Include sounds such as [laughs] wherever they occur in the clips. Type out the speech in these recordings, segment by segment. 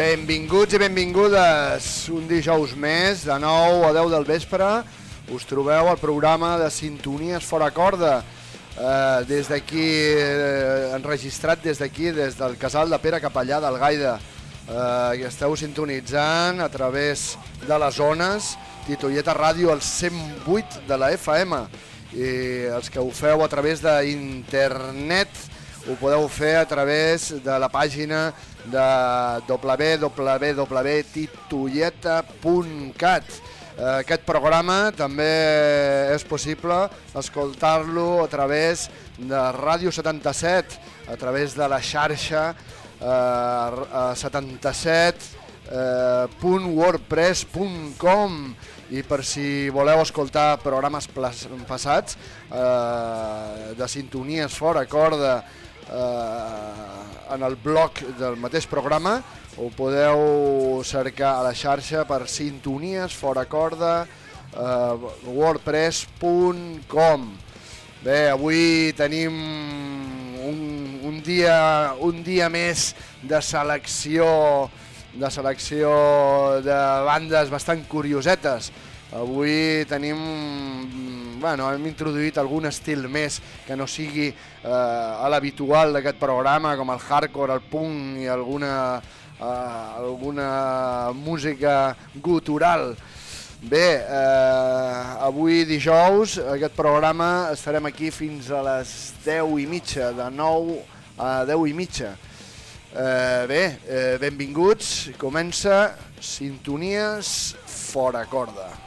Benvinguts i benvingudes un dijous més, de 9 a 10 del vespre. Us trobeu al programa de Sintonies Fora Corda, eh, des d'aquí, eh, enregistrat des d'aquí, des del casal de Pere Capellà del Gaida. Eh, I esteu sintonitzant a través de les zones, Titoieta Ràdio, al 108 de la FM. I els que ho feu a través d'internet, ho podeu fer a través de la pàgina de www.titoieta.cat eh, aquest programa també és possible escoltar-lo a través de Ràdio 77, a través de la xarxa eh, 77.wordpress.com i per si voleu escoltar programes passats eh, de sintonies fora corda eh, en el blog del mateix programa ho podeu cercar a la xarxa per sintonies fora corda eh, wordpress.com Bé, avui tenim un, un, dia, un dia més de selecció de selecció de bandes bastant curiosetes. Avui tenim bueno, hem introduït algun estil més que no sigui eh, l'habitual d'aquest programa, com el hardcore, el punk i alguna, eh, alguna música gutural. Bé, eh, avui dijous, aquest programa estarem aquí fins a les 10 i mitja, de 9 a 10 i mitja. Eh, bé, eh, benvinguts, comença Sintonies fora corda.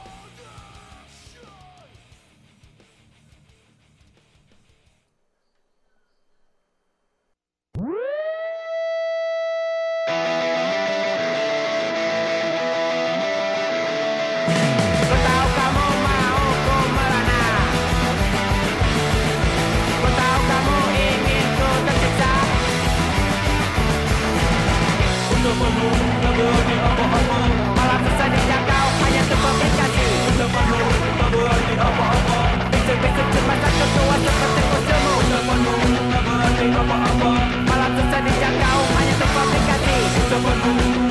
dari opo-opo Malah susah dijangkau hanya terkomunikasi Coba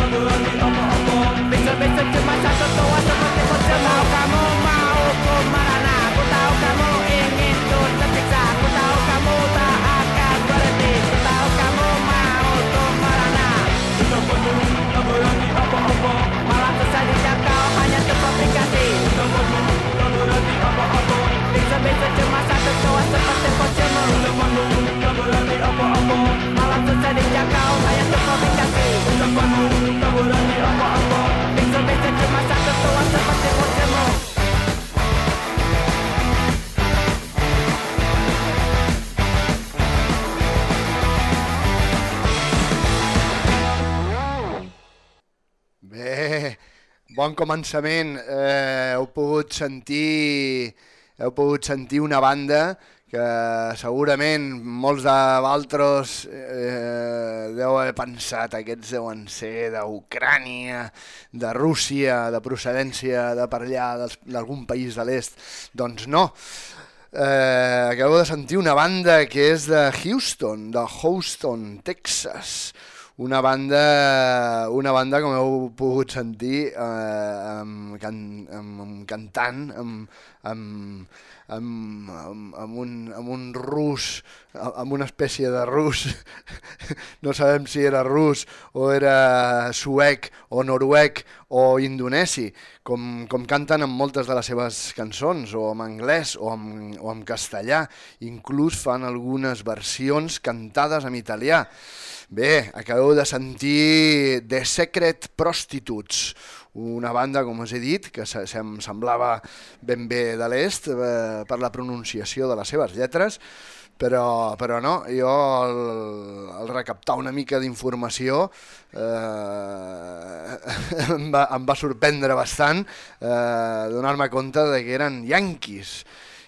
mengurangi opo-opo Bisa-bisa cuma satu tua seperti kau kamu. Començament. Eh, heu pogut sentir heu pogut sentir una banda que segurament molts de vosaltres eh, deu haver pensat aquests deuen ser d'Ucrània, de Rússia, de procedència de per allà, d'algun país de l'est. Doncs no, eh, acabeu de sentir una banda que és de Houston, de Houston, Texas, una banda, una banda com heu pogut sentir, eh, amb, can, amb, amb cantant, amb, amb, amb, amb, amb, un, amb un rus, amb una espècie de rus, [laughs] no sabem si era rus o era suec o noruec o indonesi, com, com canten en moltes de les seves cançons, o en anglès o en, o en castellà, inclús fan algunes versions cantades en italià. Bé, acabeu de sentir The Secret Prostitutes, una banda, com us he dit, que em semblava ben bé de l'est eh, per la pronunciació de les seves lletres, però, però no, jo al, al recaptar una mica d'informació eh, [laughs] em, em va sorprendre bastant eh, donar-me compte de que eren yanquis.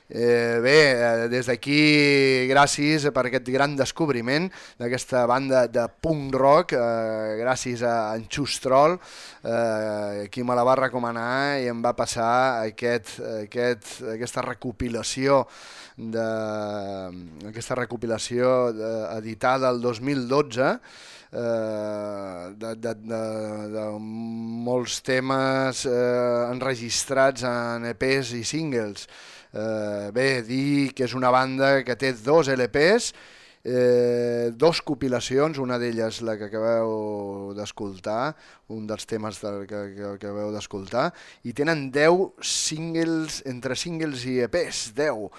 Eh, bé, eh, des d'aquí, gràcies per aquest gran descobriment d'aquesta banda de punk rock, eh, gràcies a en Xustrol, eh, qui me la va recomanar i em va passar aquest, aquest, aquesta recopilació de, aquesta recopilació de, editada el 2012 eh, de, de, de, de molts temes eh, enregistrats en EPs i singles Eh, bé, dir que és una banda que té dos LPs, eh, dos compilacions, una d'elles la que acabeu d'escoltar, un dels temes del que, que, que acabeu d'escoltar, i tenen 10 singles, entre singles i EPs, 10.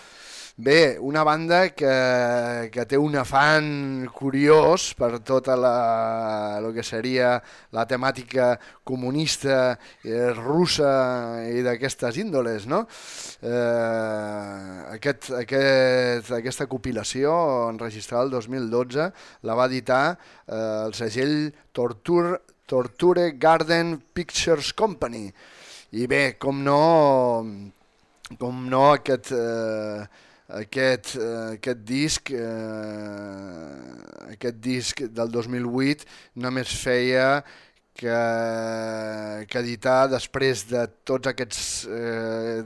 Bé, una banda que, que té un afant curiós per tota la, el que seria la temàtica comunista eh, russa i d'aquestes índoles, no? Eh, aquest, aquest, aquesta compilació enregistrada el 2012 la va editar eh, el segell Torture, Torture Garden Pictures Company. I bé, com no, com no aquest... Eh, aquest, eh, aquest disc eh, aquest disc del 2008 només feia que, que editar després de tots aquests eh,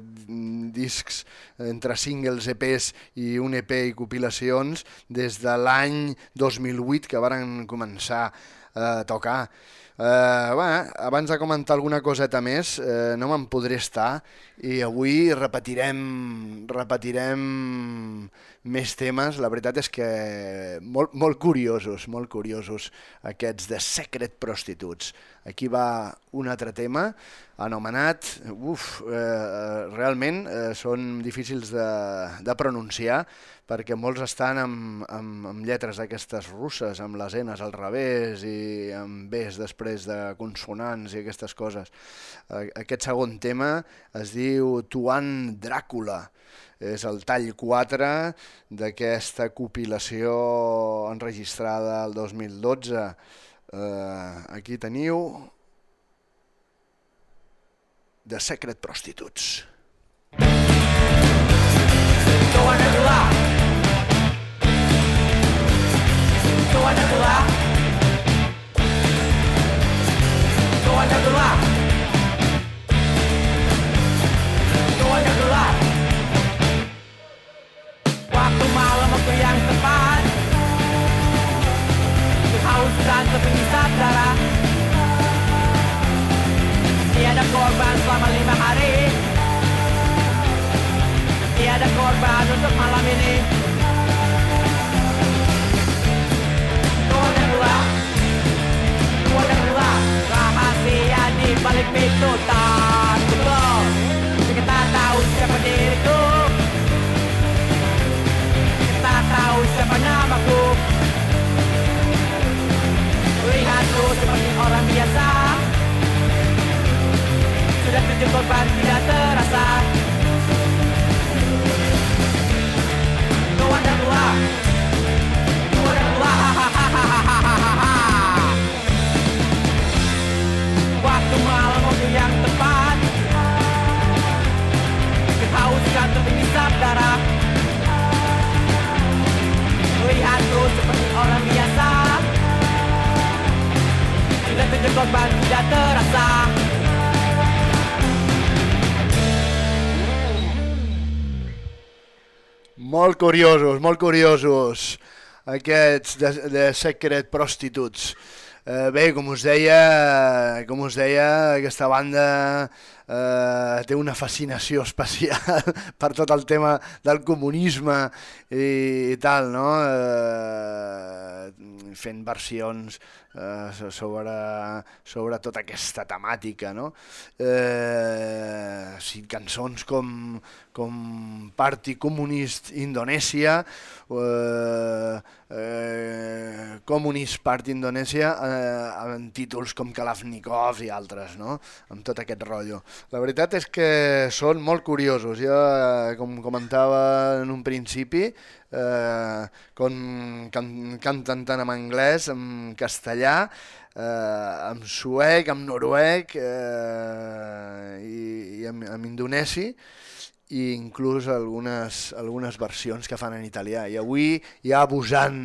discs entre singles, EPs i un EP i compilacions des de l'any 2008 que varen començar a tocar. Eh, bueno, abans de comentar alguna coseta més, eh, no me'n podré estar i avui repetirem, repetirem més temes. La veritat és que molt, molt curiosos, molt curiosos aquests de Secret Prostitutes. Aquí va un altre tema anomenat, uf, eh, realment eh, són difícils de, de pronunciar perquè molts estan amb, amb, amb lletres d'aquestes russes, amb les enes al revés i amb bes després de consonants i aquestes coses. Aquest segon tema es diu Tuan Dràcula, és el tall 4 d'aquesta compilació enregistrada el 2012. Uh, aquí teniu The Secret Prostitutes. Go on and anular. No van anular. No Go on No van anular. Guapo mal amb el que hi ha Tuhan terpisah darah Tiada korban selama lima hari. Tiada korban untuk malam ini. Keluar dan keluar Keluar dan keluar Rahasia di balik pintu tak Lihatku seperti orang biasa. Sudah tujuh korban tidak terasa. Keluar dan keluar Keluar dan keluar. [laughs] Waktu malam waktu yang tepat. Kehausan terpisah darah. Lihatku seperti orang biasa korban tidak terasa Molt curiosos, molt curiosos, aquests de, de Secret Prostitutes. Eh, bé, com us deia, com us deia, aquesta banda eh, té una fascinació [laughs] especial per tot el tema del comunisme i, i tal, no? Eh, fent versions eh, so- sobre, sobre tota aquesta temàtica, no? Eh, sí, cançons com, com Party Comunist Indonèsia, eh, eh, Communist Party Indonèsia, eh, amb títols com Kalashnikov i altres, no? Amb tot aquest rotllo. La veritat és que són molt curiosos. Jo, eh, com comentava en un principi, eh, com can, canten tant en anglès, en castellà, eh, en suec, en noruec eh, i, i en, en indonesi i inclús algunes, algunes versions que fan en italià. I avui, ja abusant,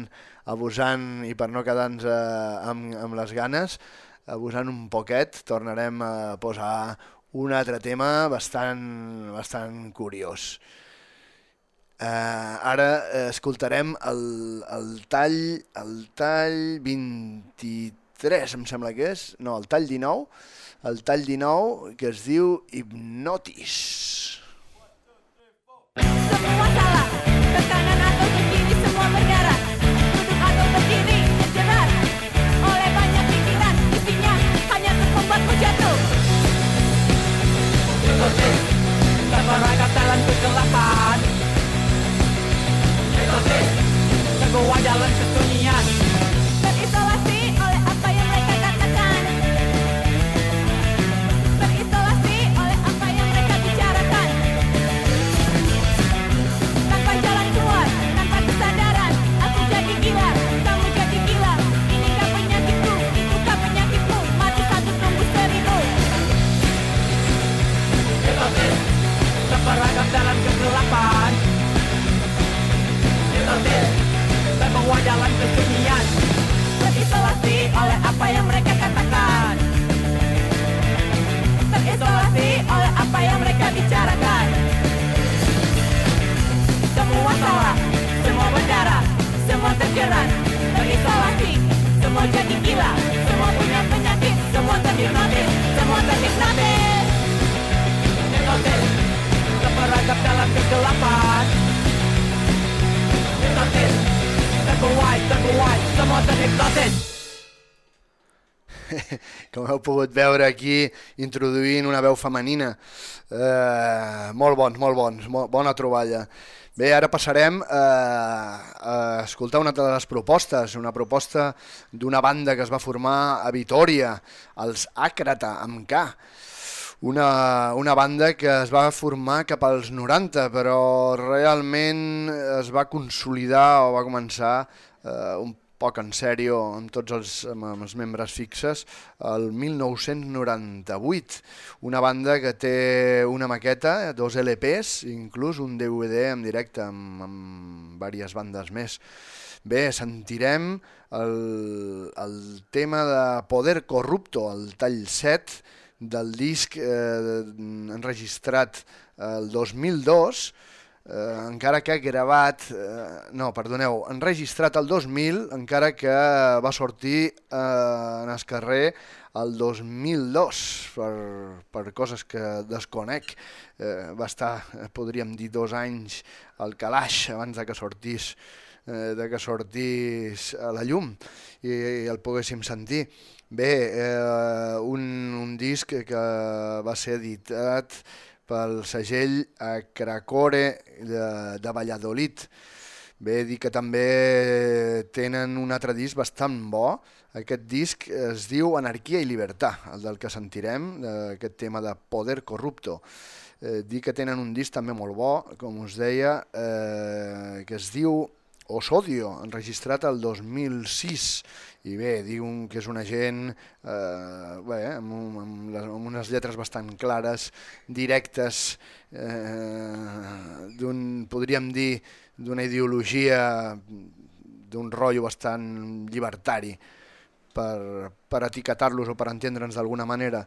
abusant i per no quedar-nos eh, amb, amb les ganes, abusant un poquet, tornarem a posar un altre tema bastant, bastant curiós. Uh, ara eh, escoltarem el, el tall el tall 23 em sembla que és, no, el tall 19 el tall 19 que es diu Hipnotis. Hipnotis Terbawa dalam kesunyian Terisolasi oleh apa yang mereka katakan. Terisolasi oleh apa yang mereka bicarakan. Tanpa jalan keluar, tanpa kesadaran Aku jadi gila, kamu jadi gila. Inikah penyakitku, itukah penyakitmu Mati satu tunggu seribu. Hipnotis Terperangkap dalam kegelapan. Hipnotis Terbawa dalam kesunyian Terisolasi oleh apa yang mereka Semua terhipnotis [laughs] com heu pogut veure aquí introduint una veu femenina. Eh, molt bons, molt bons molt, bona troballa. Bé, ara passarem a, a escoltar una altra de les propostes, una proposta d'una banda que es va formar a Vitoria, els Àcrata, amb K. Una, una banda que es va formar cap als 90, però realment es va consolidar o va començar eh, un poc en sèrio amb tots els, amb, els membres fixes el 1998 una banda que té una maqueta, dos LPs inclús un DVD en directe amb, amb diverses bandes més. Bé, sentirem el, el tema de Poder Corrupto el tall 7 del disc eh, enregistrat el 2002 eh, encara que gravat, eh, no, perdoneu, enregistrat el 2000, encara que va sortir eh, en el carrer el 2002, per, per coses que desconec. Eh, va estar, eh, podríem dir, dos anys al calaix abans de que sortís eh, de que sortís a la llum i, i el poguéssim sentir. Bé, eh, un, un disc que va ser editat pel segell Cracore de, de Valladolid. Bé, dir que també tenen un altre disc bastant bo. Aquest disc es diu Anarquia i Libertà, el del que sentirem, aquest tema de Poder Corrupto. Eh, dir que tenen un disc també molt bo, com us deia, eh, que es diu Osodio, enregistrat el 2006, i bé, diuen que és una gent eh, bé, amb, amb, les, amb unes lletres bastant clares, directes, eh, d'un, podríem dir, d'una ideologia, d'un rotllo bastant llibertari, per, per etiquetar-los o per entendre'ns d'alguna manera.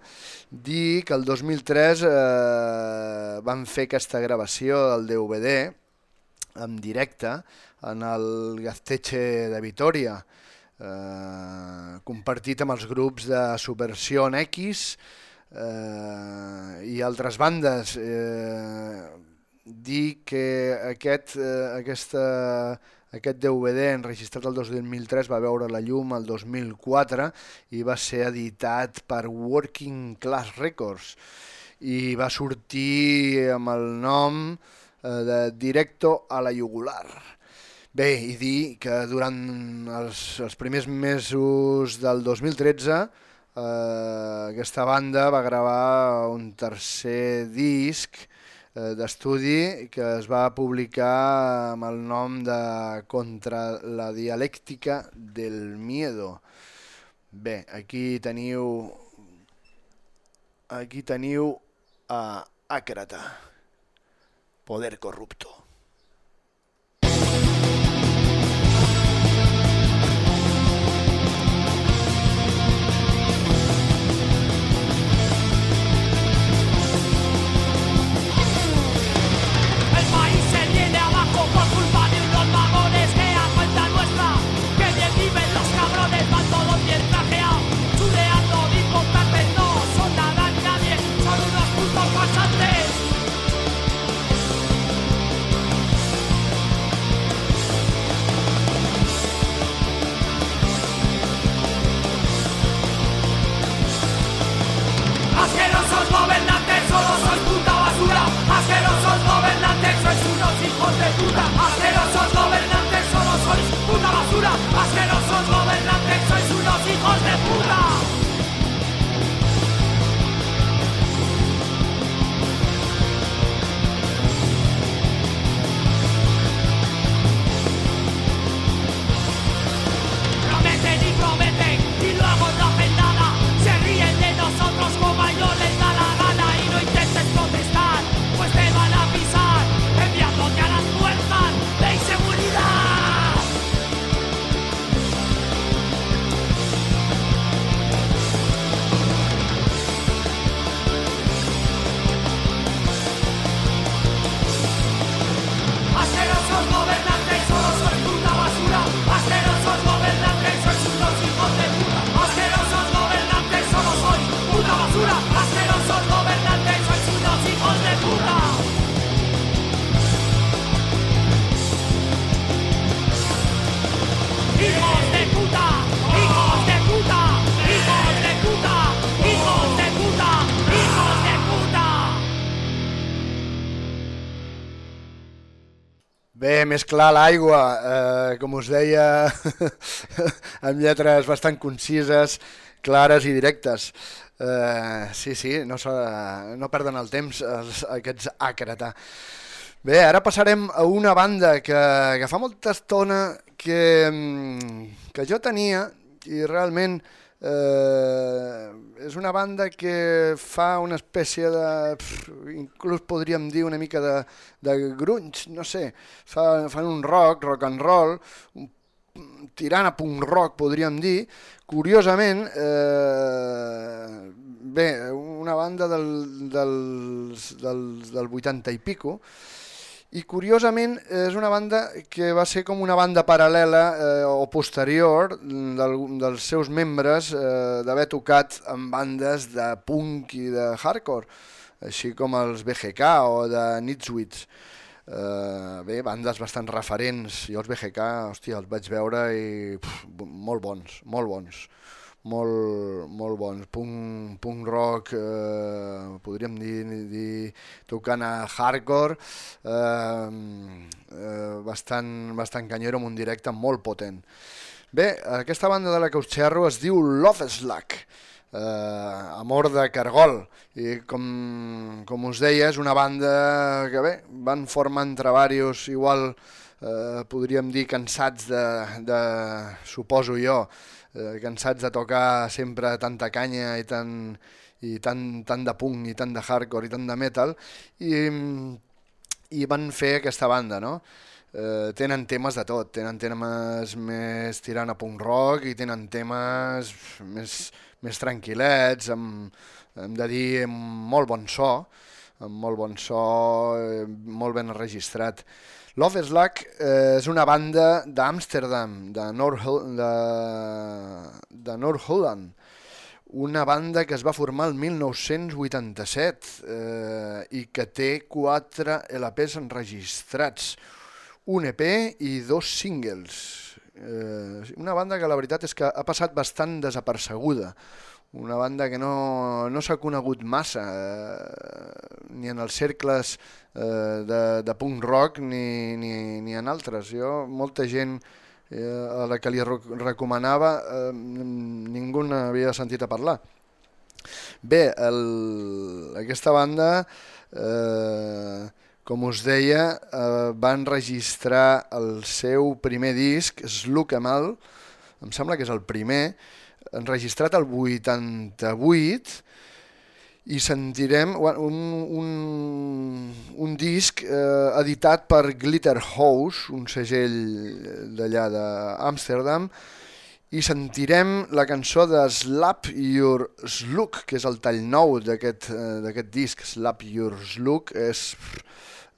Dir que el 2003 eh, van fer aquesta gravació del DVD en directe en el Gazteche de Vitoria, eh, compartit amb els grups de Subversió X eh, i altres bandes. Eh, dir que aquest, eh, aquesta aquest DVD, enregistrat el 2003, va veure la llum el 2004 i va ser editat per Working Class Records i va sortir amb el nom eh, de Directo a la Jugular. Bé, i dir que durant els, els primers mesos del 2013 eh, aquesta banda va gravar un tercer disc Eh, d'estudi que es va publicar amb el nom de Contra la dialèctica del miedo. Bé, aquí teniu aquí teniu a Àcrata, poder corrupto. to the. Més clar l'aigua, eh, com us deia, [laughs] amb lletres bastant concises, clares i directes. Eh, sí, sí, no, no perden el temps els, aquests àcrata. Bé, ara passarem a una banda que, que fa molta estona que, mm, que jo tenia i realment és una banda que fa una espècie de... Pff, inclús podríem dir una mica de, de grunge, no sé. Fa, fan un rock, rock and roll, un, tirant a punk rock, podríem dir. Curiosament, eh, bé, una banda del, del, del, del 80 i pico, i curiosament és una banda que va ser com una banda paral·lela eh, o posterior del, dels seus membres eh, d'haver tocat en bandes de punk i de hardcore, així com els BGK o de Nitswitz. Eh, bé, bandes bastant referents. Jo els BGK, hòstia, els vaig veure i pf, molt bons, molt bons molt, molt bons. Punk, punk rock, eh, podríem dir, dir tocant a hardcore, eh, eh, bastant, bastant canyero amb un directe molt potent. Bé, aquesta banda de la que us xerro es diu Love Slack, eh, Amor de Cargol, i com, com us deia, és una banda que bé, van formant entre varios, igual eh, podríem dir cansats de, de suposo jo, eh, cansats de tocar sempre tanta canya i tant, i tant, tant de punk i tant de hardcore i tant de metal i, i van fer aquesta banda, no? Eh, tenen temes de tot, tenen temes més tirant a punk rock i tenen temes més, més tranquil·lets, amb, hem de dir, amb molt bon so, amb molt bon so, eh, molt ben registrat. Love is Luck eh, és una banda d'Amsterdam, de North, de, de North Holland, una banda que es va formar el 1987 eh, i que té quatre LPs enregistrats, un EP i dos singles. Eh, una banda que la veritat és que ha passat bastant desapercebuda, una banda que no, no s'ha conegut massa, eh, ni en els cercles eh, de, de punk rock ni, ni, ni en altres. Jo, molta gent eh, a la que li recomanava, eh, ningú n'havia sentit a parlar. Bé, el, aquesta banda, eh, com us deia, eh, van registrar el seu primer disc, Slug Mal, em sembla que és el primer, enregistrat el 88 i sentirem un, un, un disc eh, editat per Glitter House, un segell d'allà d'Amsterdam, i sentirem la cançó de Slap Your Slug, que és el tall nou d'aquest uh, disc. Slap Your Slug és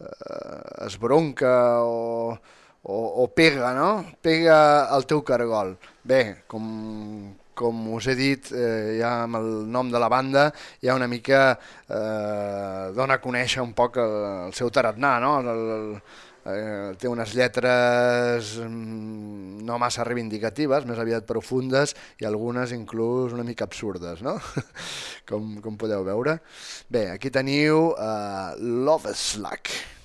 uh, es bronca o, o, o pega, no? Pega al teu cargol. Bé, com, com us he dit, eh, ja amb el nom de la banda, ja una mica eh, dona a conèixer un poc el, el seu tarannà, no? El, el, eh, té unes lletres mm, no massa reivindicatives, més aviat profundes i algunes inclús una mica absurdes, no? [laughs] com, com podeu veure. Bé, aquí teniu uh, Love Slack.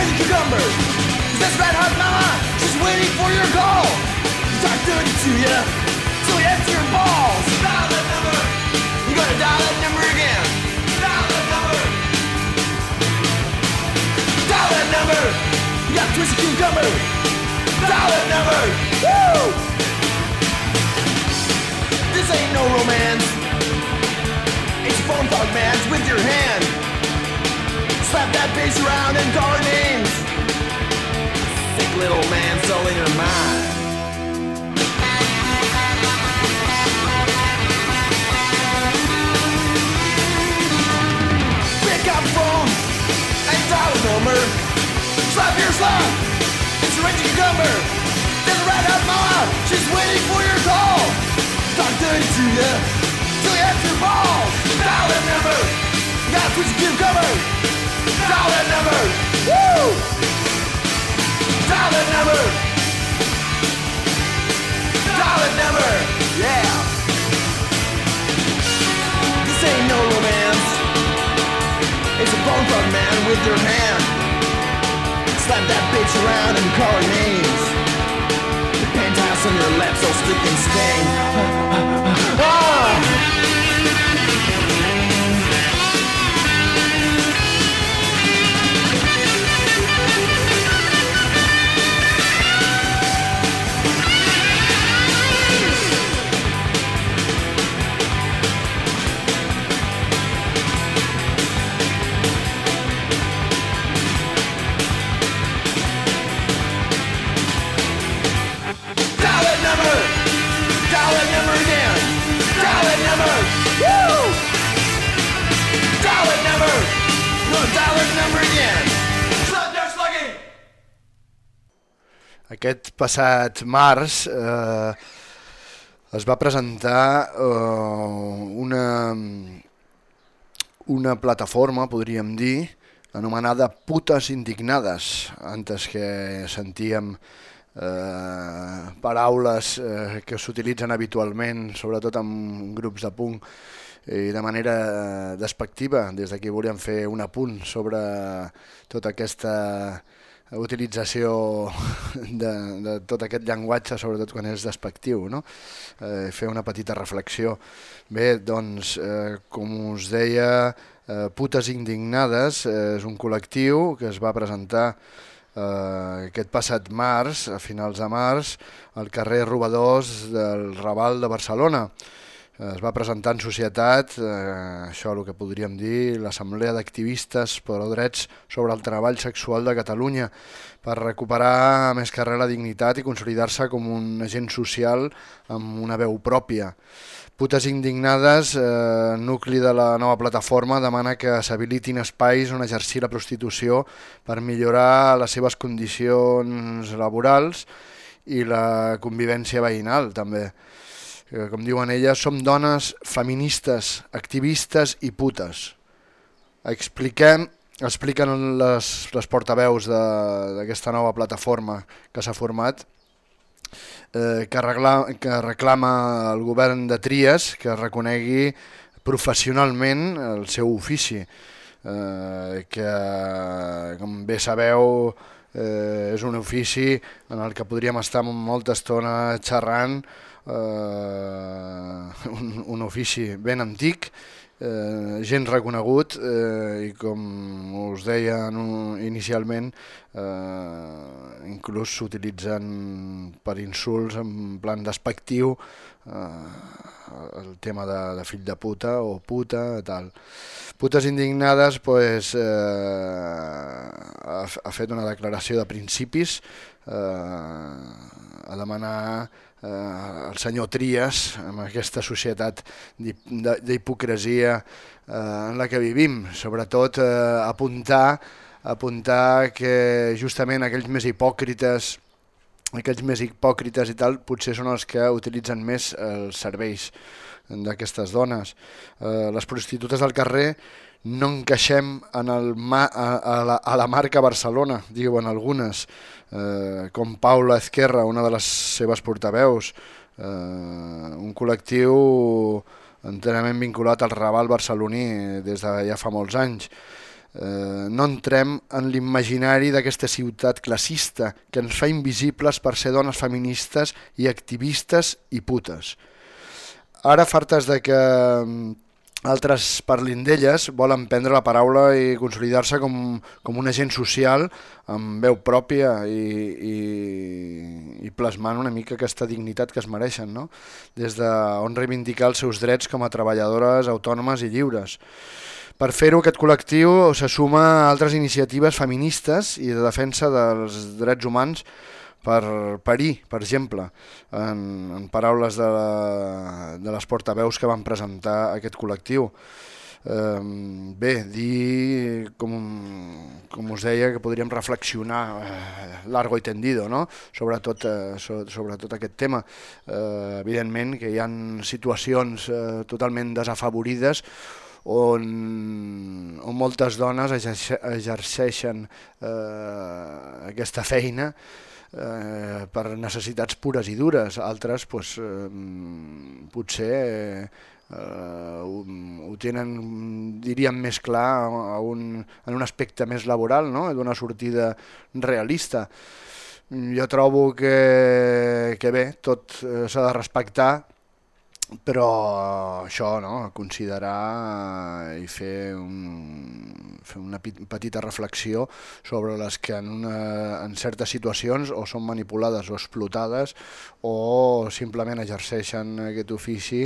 It's waiting cucumber. This red hot mama, she's waiting for your call. Talk dirty to you, till you empty your balls. Dial that number. You gotta dial that number again. Dial that number. Dial that number. You got twisted cucumber. Dial that number. Woo! This ain't no romance. It's phone fog man's with your hand. Slap that bass around her names. Sick little man sullying her mind. Pick up phone and dial a number. Slap your slap. It's a Reggie Cucumber. There's a red hot mama. She's waiting for your call. Talk to you till you have your balls. Dial that number. Got to put your cucumber. Dial that number! Woo! Dial that number! Dial that number! Yeah! This ain't no romance. It's a bone fuck man with your hand. Slap that bitch around and call her names. The penthouse on your lips all stick and stain. Aquest passat març eh, es va presentar eh, una, una plataforma, podríem dir, anomenada Putes Indignades, antes que sentíem eh, paraules eh, que s'utilitzen habitualment, sobretot en grups de punk, i de manera eh, despectiva. Des d'aquí volíem fer un apunt sobre tota aquesta utilització [laughs] de, de tot aquest llenguatge, sobretot quan és despectiu, no? eh, fer una petita reflexió. Bé, doncs, eh, com us deia, eh, Putes Indignades eh, és un col·lectiu que es va presentar eh, aquest passat març, a finals de març, al carrer Robadors del Raval de Barcelona. Es va presentar en societat, eh, això el que podríem dir, l'Assemblea d'Activistes per als Drets sobre el Treball Sexual de Catalunya, per recuperar més que res la dignitat i consolidar-se com un agent social amb una veu pròpia. Putes Indignades, eh, nucli de la nova plataforma, demana que s'habilitin espais on exercir la prostitució per millorar les seves condicions laborals i la convivència veïnal, també. Eh, Com diuen elles, som dones feministes, activistes i putes. Expliquem, expliquen les, les portaveus d'aquesta nova plataforma que s'ha format, eh, que, regla, que reclama al govern de Tries que reconegui professionalment el seu ofici, eh, que, com bé sabeu, eh, és un ofici en el que podríem estar molta estona xerrant, eh, un, un ofici ben antic, eh, gent reconegut eh, i com us deia inicialment eh, inclús s'utilitzen per insults en plan despectiu eh, el tema de, de fill de puta o puta tal. Putes indignades pues, eh, ha, ha fet una declaració de principis eh, a demanar eh, el senyor Trias amb aquesta societat d'hipocresia eh, en la que vivim, sobretot eh, apuntar apuntar que justament aquells més hipòcrites aquells més hipòcrites i tal potser són els que utilitzen més els serveis d'aquestes dones. Eh, les prostitutes del carrer no encaixem en el ma a, a, la, a la marca Barcelona, diuen algunes, eh, com Paula Ezquerra, una de les seves portaveus, eh, un col·lectiu enterament vinculat al Raval barceloní des de ja fa molts anys. Eh, no entrem en l'imaginari d'aquesta ciutat classista que ens fa invisibles per ser dones feministes i activistes i putes. Ara, fartes de que mm, altres parlin d'elles, volen prendre la paraula i consolidar-se com, com un agent social amb veu pròpia i, i, i plasmant una mica aquesta dignitat que es mereixen, no? des d'on reivindicar els seus drets com a treballadores autònomes i lliures. Per fer-ho, aquest col·lectiu se suma a altres iniciatives feministes i de defensa dels drets humans per parir, per exemple, en, en paraules de, la, de les portaveus que van presentar aquest col·lectiu. Eh, bé, dir, com, com us deia, que podríem reflexionar eh, largo i tendido no? sobre, tot, eh, so, sobre tot aquest tema. Eh, evidentment que hi ha situacions eh, totalment desafavorides on, on moltes dones exerce, exerceixen eh, aquesta feina eh, per necessitats pures i dures, altres pues, eh, potser eh, ho, ho tenen, diríem, més clar a un, en un aspecte més laboral, no? d'una sortida realista. Jo trobo que, que bé, tot eh, s'ha de respectar, però això, no? considerar i fer, un, fer una petita reflexió sobre les que en, una, en certes situacions o són manipulades o explotades o simplement exerceixen aquest ofici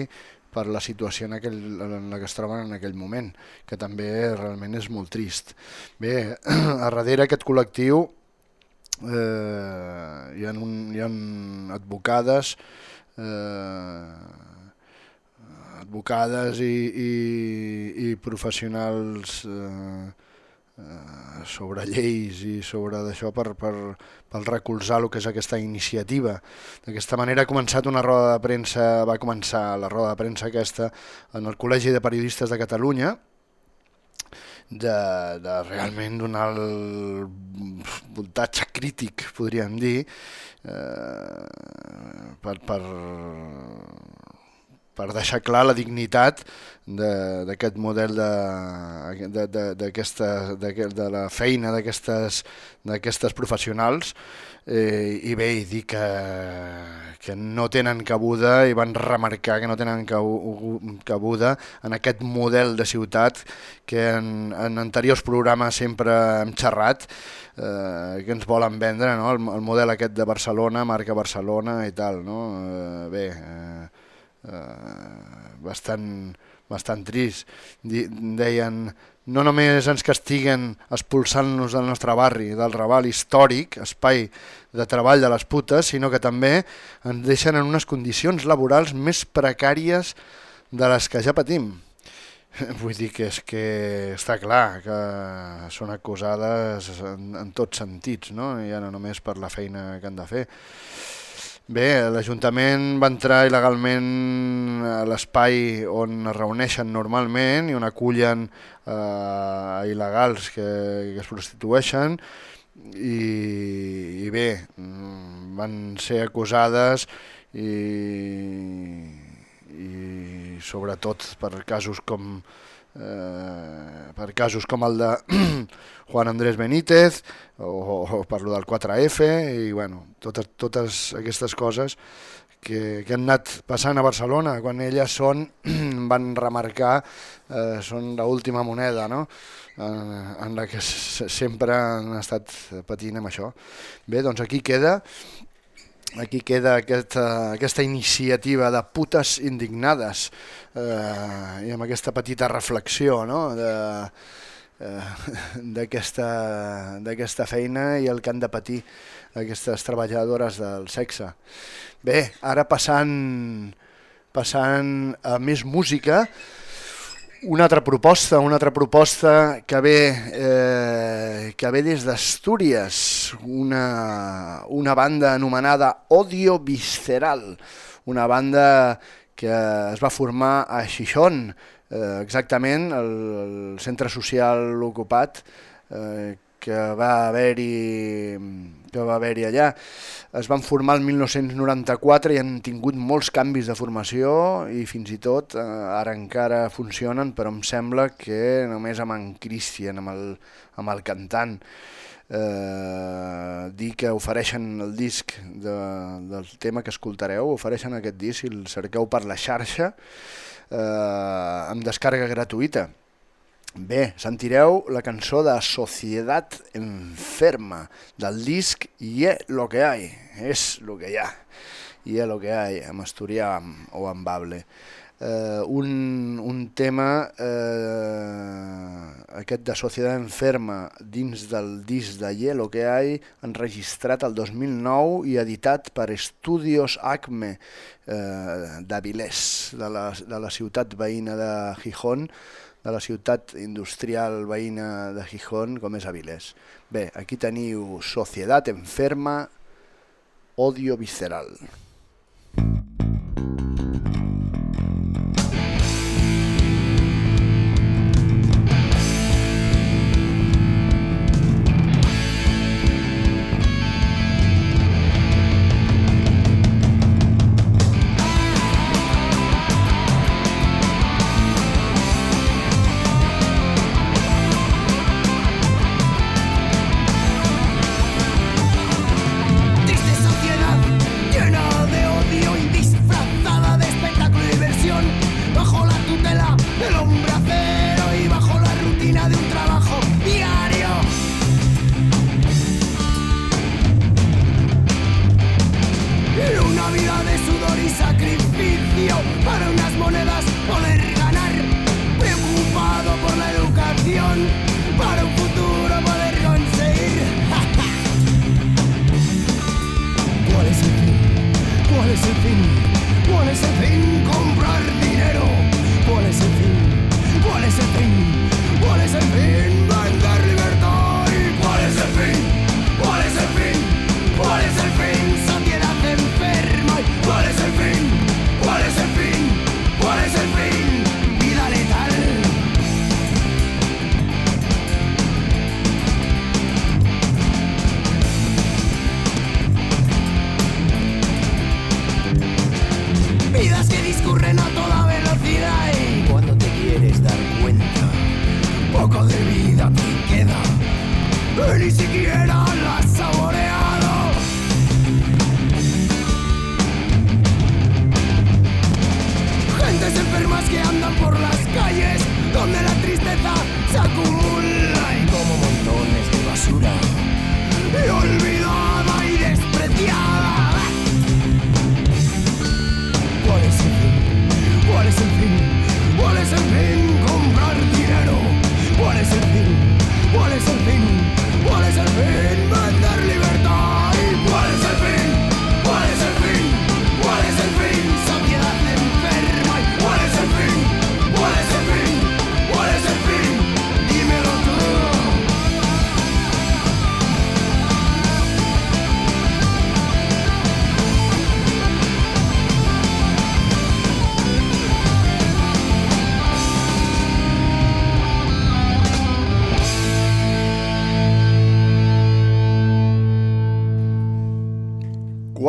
per la situació en, aquell, en la que es troben en aquell moment, que també realment és molt trist. Bé, [clears throat] a darrere aquest col·lectiu eh, hi, ha un, hi ha advocades eh, advocades i, i, i professionals eh, eh, sobre lleis i sobre d'això per, per, per recolzar el que és aquesta iniciativa. D'aquesta manera ha començat una roda de premsa, va començar la roda de premsa aquesta en el Col·legi de Periodistes de Catalunya, de, de realment donar el voltatge crític, podríem dir, eh, per, per, per deixar clar la dignitat de- d'aquest model de, de, de, d'aquesta, de, de la feina d'aquestes professionals eh, i bé, i dir que, que no tenen cabuda i van remarcar que no tenen cabu- cabuda en aquest model de ciutat que en, en anteriors programes sempre hem xerrat eh, que ens volen vendre, no? el, el model aquest de Barcelona, marca Barcelona i tal, no? Eh, bé, eh, eh, bastant, bastant trist. Deien, no només ens castiguen expulsant-nos del nostre barri, del Raval històric, espai de treball de les putes, sinó que també ens deixen en unes condicions laborals més precàries de les que ja patim. [laughs] Vull dir que és que està clar que són acusades en, en tots sentits, no? ja no només per la feina que han de fer. Bé, l'Ajuntament va entrar il·legalment a l'espai on es reuneixen normalment i on acullen eh, il·legals que, que es prostitueixen. I, i bé, mm, van ser acusades i, i sobretot per casos com eh, per casos com el de [clears throat] Juan Andrés Benítez o, o per lo del 4F i bueno, totes, totes aquestes coses que, que han anat passant a Barcelona quan elles són, [clears throat] van remarcar, eh, són l'última moneda, no? en, en la que sempre han estat patint amb això. Bé, doncs aquí queda aquí queda aquesta, aquesta iniciativa de putes indignades eh, i amb aquesta petita reflexió no? de, eh, d'aquesta feina i el que han de patir aquestes treballadores del sexe. Bé, ara passant, passant a més música, una altra proposta, una altra proposta que ve, eh, que ve des d'Astúries, una, una banda anomenada Odio Visceral, una banda que es va formar a Xixón, eh, exactament, el, el centre social ocupat eh, que va haver-hi que va haver-hi allà. Es van formar el 1994 i han tingut molts canvis de formació i fins i tot eh, ara encara funcionen, però em sembla que només amb en Christian, amb el, amb el cantant, eh, dir que ofereixen el disc de, del tema que escoltareu, ofereixen aquest disc i el cerqueu per la xarxa eh, amb descàrrega gratuïta. Bé, sentireu la cançó de Societat Enferma del disc Y es lo que hay, és lo que hi ha, y es lo que hay, en asturià o en bable. Eh, un, un tema, eh, aquest de Societat Enferma, dins del disc de Y es lo que hay, enregistrat el 2009 i editat per Estudios Acme eh, d'Avilés, de la, de la ciutat veïna de Gijón, de la ciutat industrial veïna de Gijón, com és Avilés. Bé, aquí teniu Societat Enferma, Odio Visceral. Triste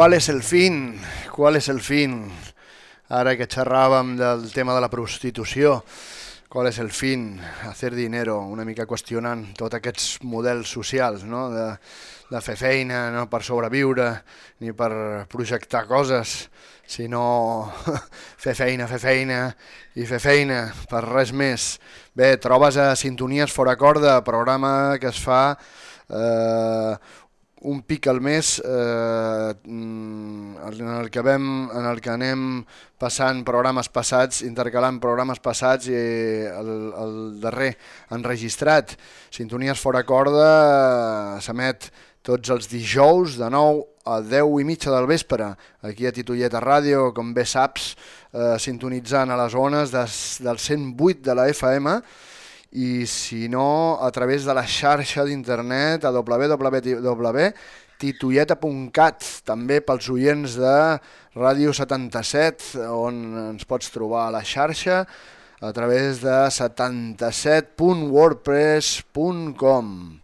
¿Cuál es el fin? ¿Cuál es el fin? Ara que xerràvem del tema de la prostitució, qual és el fin? Hacer dinero, una mica qüestionant tots aquests models socials, no? de, de fer feina, no per sobreviure, ni per projectar coses, sinó [laughs] fer feina, fer feina i fer feina, per res més. Bé, trobes a Sintonies Fora Corda, programa que es fa eh, un pic al mes eh, mm, en, el que vam, en el que anem passant programes passats, intercalant programes passats i el, el darrer enregistrat. Sintonies fora corda eh, s'emet tots els dijous de 9 a 10 i mitja del vespre, aquí a Titulleta Ràdio, com bé saps, eh, sintonitzant a les zones des, del 108 de la FM, i si no a través de la xarxa d'internet a www.titulleta.cat també pels oients de Ràdio 77 on ens pots trobar a la xarxa a través de 77.wordpress.com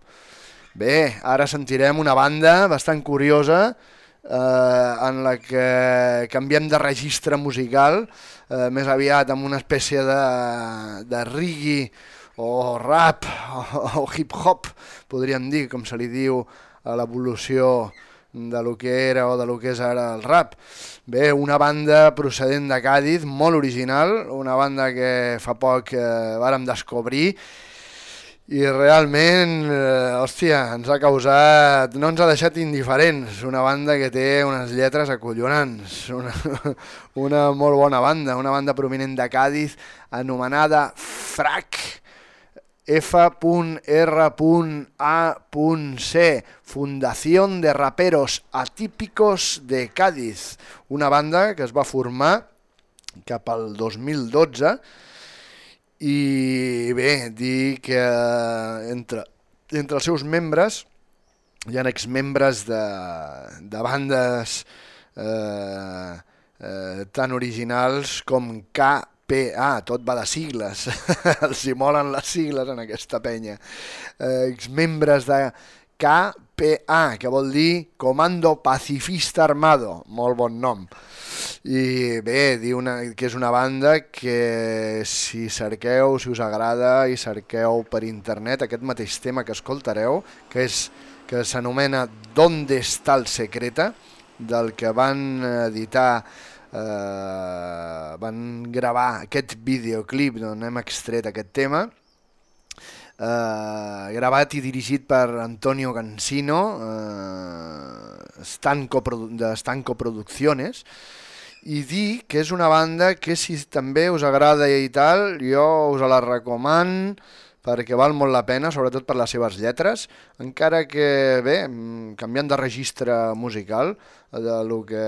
Bé, ara sentirem una banda bastant curiosa eh, en la que canviem de registre musical, eh, més aviat amb una espècie de, de reggae o rap o, o hip-hop, podríem dir, com se li diu a l'evolució de lo que era o de lo que és ara el rap. Bé, una banda procedent de Càdiz, molt original, una banda que fa poc eh, vàrem descobrir i realment, eh, hòstia, ens ha causat, no ens ha deixat indiferents, una banda que té unes lletres acollonants, una, [laughs] una molt bona banda, una banda prominent de Càdiz anomenada Frac, F.R.A.C, Fundación de Raperos Atípicos de Cádiz, una banda que es va formar cap al 2012 i bé, dir que entre, entre els seus membres hi ha exmembres de, de bandes eh, eh, tan originals com K PA, tot va de sigles, [laughs] els hi molen les sigles en aquesta penya. Eh, membres de KPA, que vol dir Comando Pacifista Armado, molt bon nom. I bé, dir una, que és una banda que si cerqueu, si us agrada i cerqueu per internet aquest mateix tema que escoltareu, que és que s'anomena Donde està el secreta, del que van editar eh, van gravar aquest videoclip d'on hem extret aquest tema, eh, gravat i dirigit per Antonio Gansino, eh, Stanco, de i dir que és una banda que si també us agrada i tal, jo us la recomano, perquè val molt la pena, sobretot per les seves lletres, encara que, bé, mm, canviant de registre musical, de lo que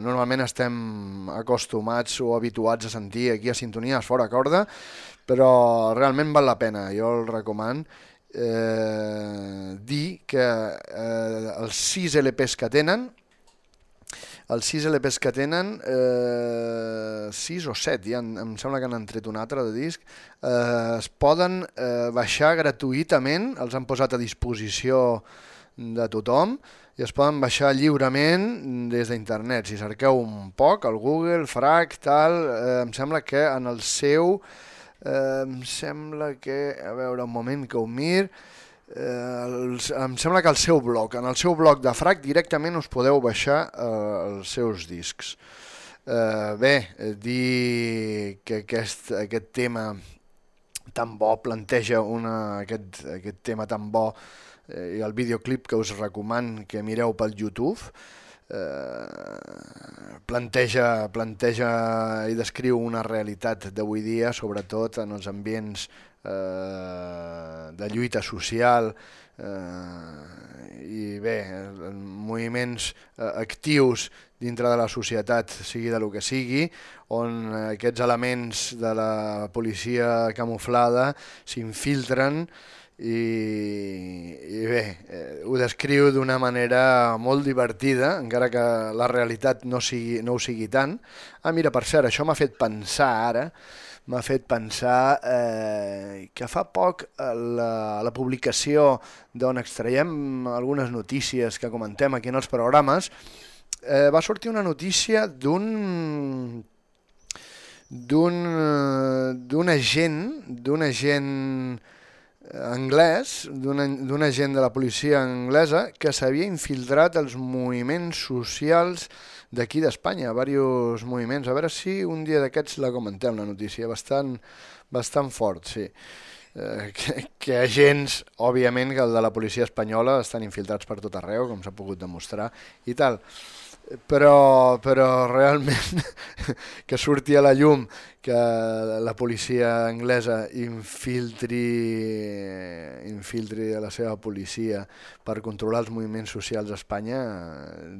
normalment estem acostumats o habituats a sentir aquí a Sintonies fora corda, però realment val la pena, jo el recomano. Eh, dir que eh, els 6 LPs que tenen els 6 LPs que tenen, eh, 6 o 7, ja em sembla que n'han tret un altre de disc, eh, es poden eh, baixar gratuïtament, els han posat a disposició de tothom i es poden baixar lliurement des d'internet. Si cerqueu un poc, al Google, FRAC, tal, eh, em sembla que en el seu... Eh, em sembla que... A veure, un moment que ho mir els, em sembla que el seu blog, en el seu blog de FRAC directament us podeu baixar eh, els seus discs. Eh, bé, eh, dir que aquest, aquest tema tan bo planteja una, aquest, aquest tema tan bo eh, i el videoclip que us recoman que mireu pel YouTube eh, planteja, planteja i descriu una realitat d'avui dia, sobretot en els ambients eh, de lluita social eh, i bé, moviments eh, actius dintre de la societat, sigui de lo que sigui, on aquests elements de la policia camuflada s'infiltren i, i bé, eh, ho descriu d'una manera molt divertida, encara que la realitat no, sigui, no ho sigui tant. Ah, mira, per cert, això m'ha fet pensar ara, m'ha fet pensar eh, que fa poc eh, la, la publicació d'on extraiem algunes notícies que comentem aquí en els programes eh, va sortir una notícia d'un d'un eh, agent d'un agent anglès, d'un agent de la policia anglesa que s'havia infiltrat als moviments socials d'aquí d'Espanya, diversos moviments. A veure si un dia d'aquests la comentem, la notícia, bastant, bastant fort, sí. Eh, que, que agents, òbviament, que el de la policia espanyola estan infiltrats per tot arreu, com s'ha pogut demostrar, i tal. Però, però realment [laughs] que surti a la llum que la policia anglesa infiltri, infiltri a la seva policia per controlar els moviments socials a Espanya,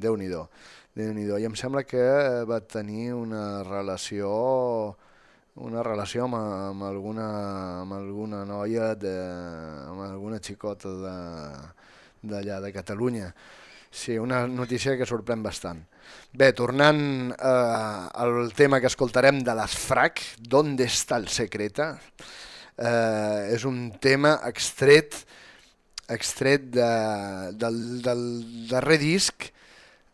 déu-n'hi-do. déu nhi I em sembla que va tenir una relació una relació amb, amb, alguna, amb alguna noia, de, amb alguna xicota d'allà, de, de Catalunya. Sí, una notícia que sorprèn bastant. Bé, tornant eh, al tema que escoltarem de les FRAC, d'on està el secreta? Eh, és un tema extret extret de, del, del darrer disc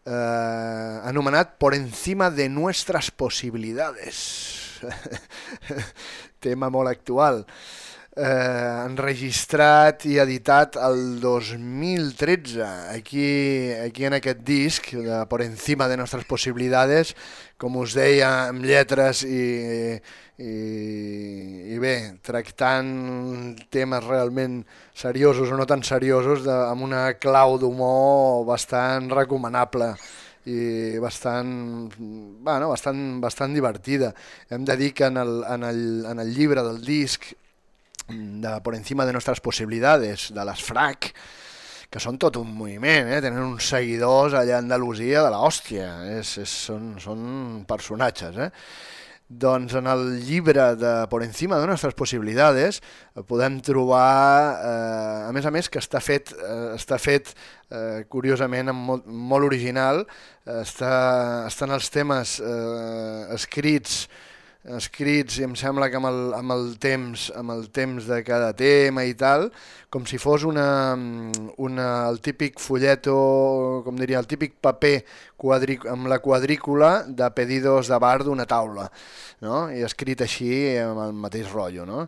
eh, anomenat Por encima de nuestras posibilidades. [laughs] tema molt actual. Eh, enregistrat i editat el 2013. Aquí, aquí en aquest disc, de Por encima de nuestras posibilidades, com us deia, amb lletres i, i, i bé, tractant temes realment seriosos o no tan seriosos, de, amb una clau d'humor bastant recomanable i bastant, bueno, bastant, bastant divertida. Hem de dir que en el, en el, en el llibre del disc de Por encima de nuestras posibilidades, de les FRAC, que són tot un moviment, eh? tenen uns seguidors allà a Andalusia de l'hòstia, és, és, són, són personatges. Eh? Doncs en el llibre de Por encima de nuestras posibilidades eh, podem trobar, eh, a més a més que està fet, eh, està fet eh, curiosament molt, molt original, eh, està, estan els temes eh, escrits escrits i em sembla que amb el, amb el temps amb el temps de cada tema i tal, com si fos una, una, el típic folleto, com diria, el típic paper quadric, amb la quadrícula de pedidos de bar d'una taula, no? i escrit així amb el mateix rotllo. No?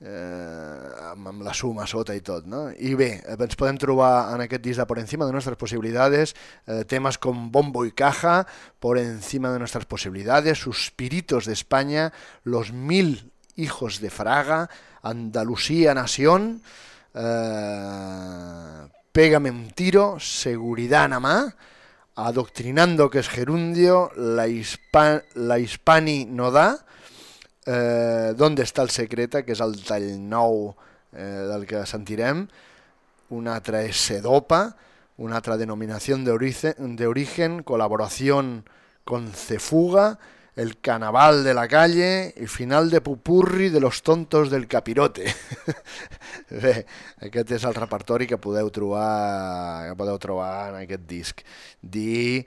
Eh, amb, amb la suma sota i tot. No? I bé, eh, ens podem trobar en aquest disc de Por encima de nuestras posibilidades eh, temes com Bombo y Caja, Por encima de nuestras posibilidades, Suspiritos de Los mil hijos de Fraga, Andalucía Nación, eh, Pégame un tiro, Seguridad nada más, Adoctrinando que es gerundio, La, hispa la Hispani no da, eh, D'on està el secreta, que és el tall nou eh, del que sentirem, un altre és Sedopa, una altra denominació d'origen, col·laboració con Cefuga, el Carnaval de la calle i final de pupurri de los tontos del capirote. [laughs] Bé, aquest és el repertori que podeu trobar que podeu trobar en aquest disc. Dir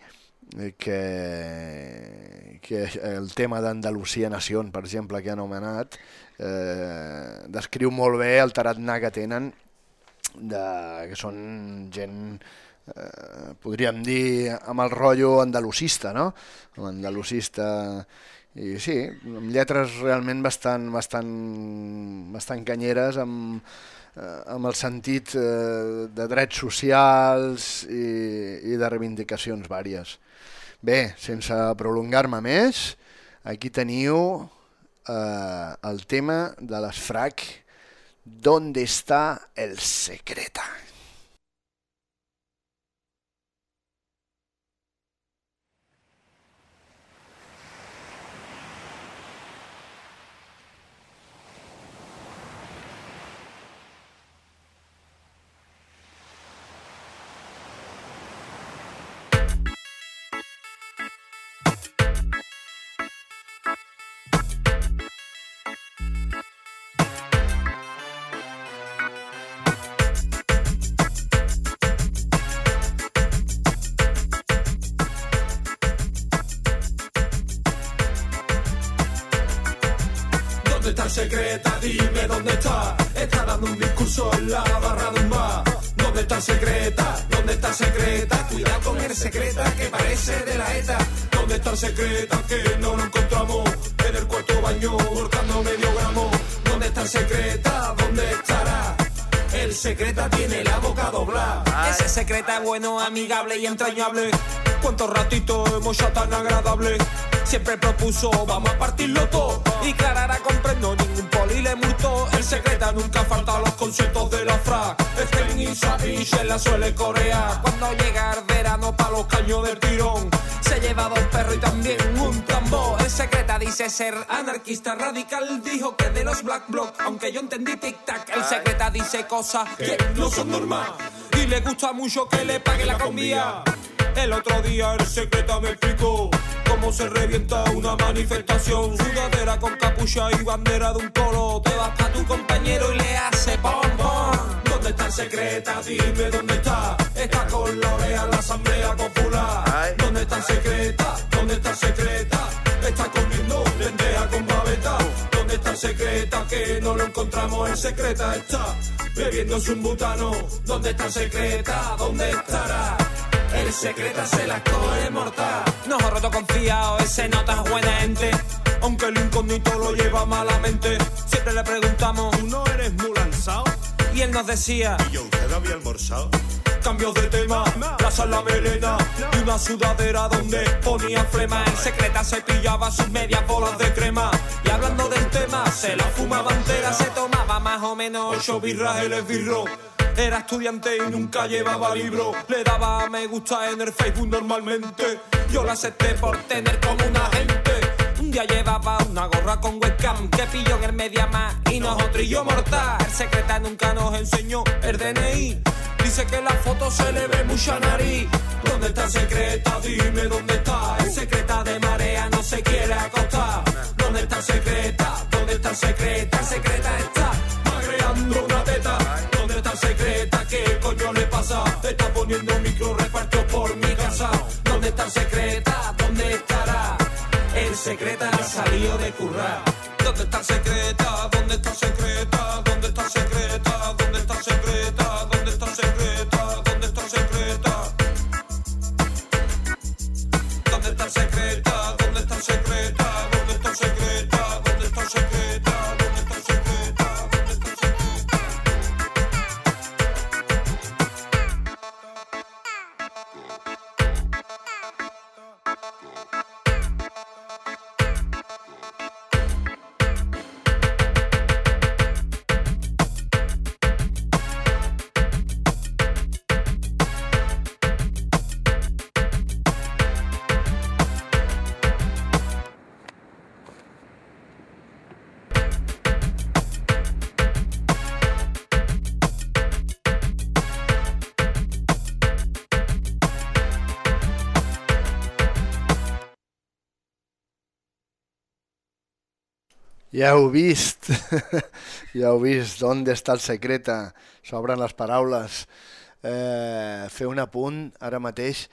que, que el tema d'Andalusia Nació, per exemple, que ha anomenat, eh, descriu molt bé el tarannà que tenen, de, que són gent, eh, podríem dir, amb el rotllo andalusista, no? Andalusista, i sí, amb lletres realment bastant, bastant, bastant canyeres, amb, eh, amb el sentit eh, de drets socials i, i de reivindicacions vàries. Bé, sense prolongar-me més, aquí teniu eh, el tema de les frac ¿Dónde está el secreta? Dónde está. Está dando un discurso en la barra de un bar. ¿Dónde está secreta? ¿Dónde está secreta? Cuidado con el secreta que parece de la ETA. ¿Dónde está secreta? Que no lo encontramos en el cuarto baño, cortando medio gramo. ¿Dónde está secreta? ¿Dónde estará? El secreta tiene la boca doblada. Ese secreta es bueno, amigable y entrañable. Cuántos ratitos hemos ya tan agradable. Siempre propuso, vamos a partirlo todo. Y Clara comprendo, ningún poli le multó. El secreta nunca falta a los conciertos de la frac. Spain y se la suele corear. Cuando llega el verano pa' los caños del tirón. Se lleva dos perros y también un tambor. El secreta dice ser anarquista radical. Dijo que de los Black Bloc, aunque yo entendí tic-tac. El secreta dice cosas que no son normal. Y le gusta mucho que le pague la comida. El otro día el secreta me explicó cómo se revienta una manifestación. Sudadera con capucha y bandera de un polo. Te vas pa' tu compañero y le hace pom pom. ¿Dónde está el secreta? Dime dónde está. Está con la en la Asamblea Popular. ¿Dónde está el secreta? ¿Dónde está el secreta? Está comiendo lenteja con babeta. ¿Dónde está el secreta? Que no lo encontramos. El secreta está bebiéndose un butano. ¿Dónde está el secreta? ¿Dónde estará? El secreta se la coge mortal. Nos ha roto confiado, ese nota es buena gente. Aunque el incógnito lo lleva malamente. Siempre le preguntamos, ¿Tú no eres muy lanzado? y él nos decía, ¿Y yo usted había almorzado? cambios de tema, plaza en la melena y una sudadera donde ponía flema. El secreta se pillaba sus medias bolas de crema y hablando del tema, se la fumaba entera, se tomaba más o menos ocho birras el esbirro. Era estudiante y nunca llevaba libro. Le daba me gusta en el Facebook normalmente. Yo la acepté por tener como un agente. Un día llevaba una gorra con webcam que pilló en el media más y nos trillo mortal. El secreta nunca nos enseñó el DNI. Dice que en la foto se le ve mucha nariz. ¿Dónde está el secreta? Dime dónde está. El secreta de marea no se quiere acostar. ¿Dónde está el secreta? ¿Dónde está el secreta? El secreta está pasa? Está poniendo micro repartido por mi casa. ¿Dónde está el secreta? ¿Dónde estará? el secreta ha salido de currar. ¿Dónde está el secreta? ¿Dónde está el secreta? Ja heu vist, [laughs] ja heu vist d'on està el secreta, s'obren les paraules. Eh, fer un apunt ara mateix,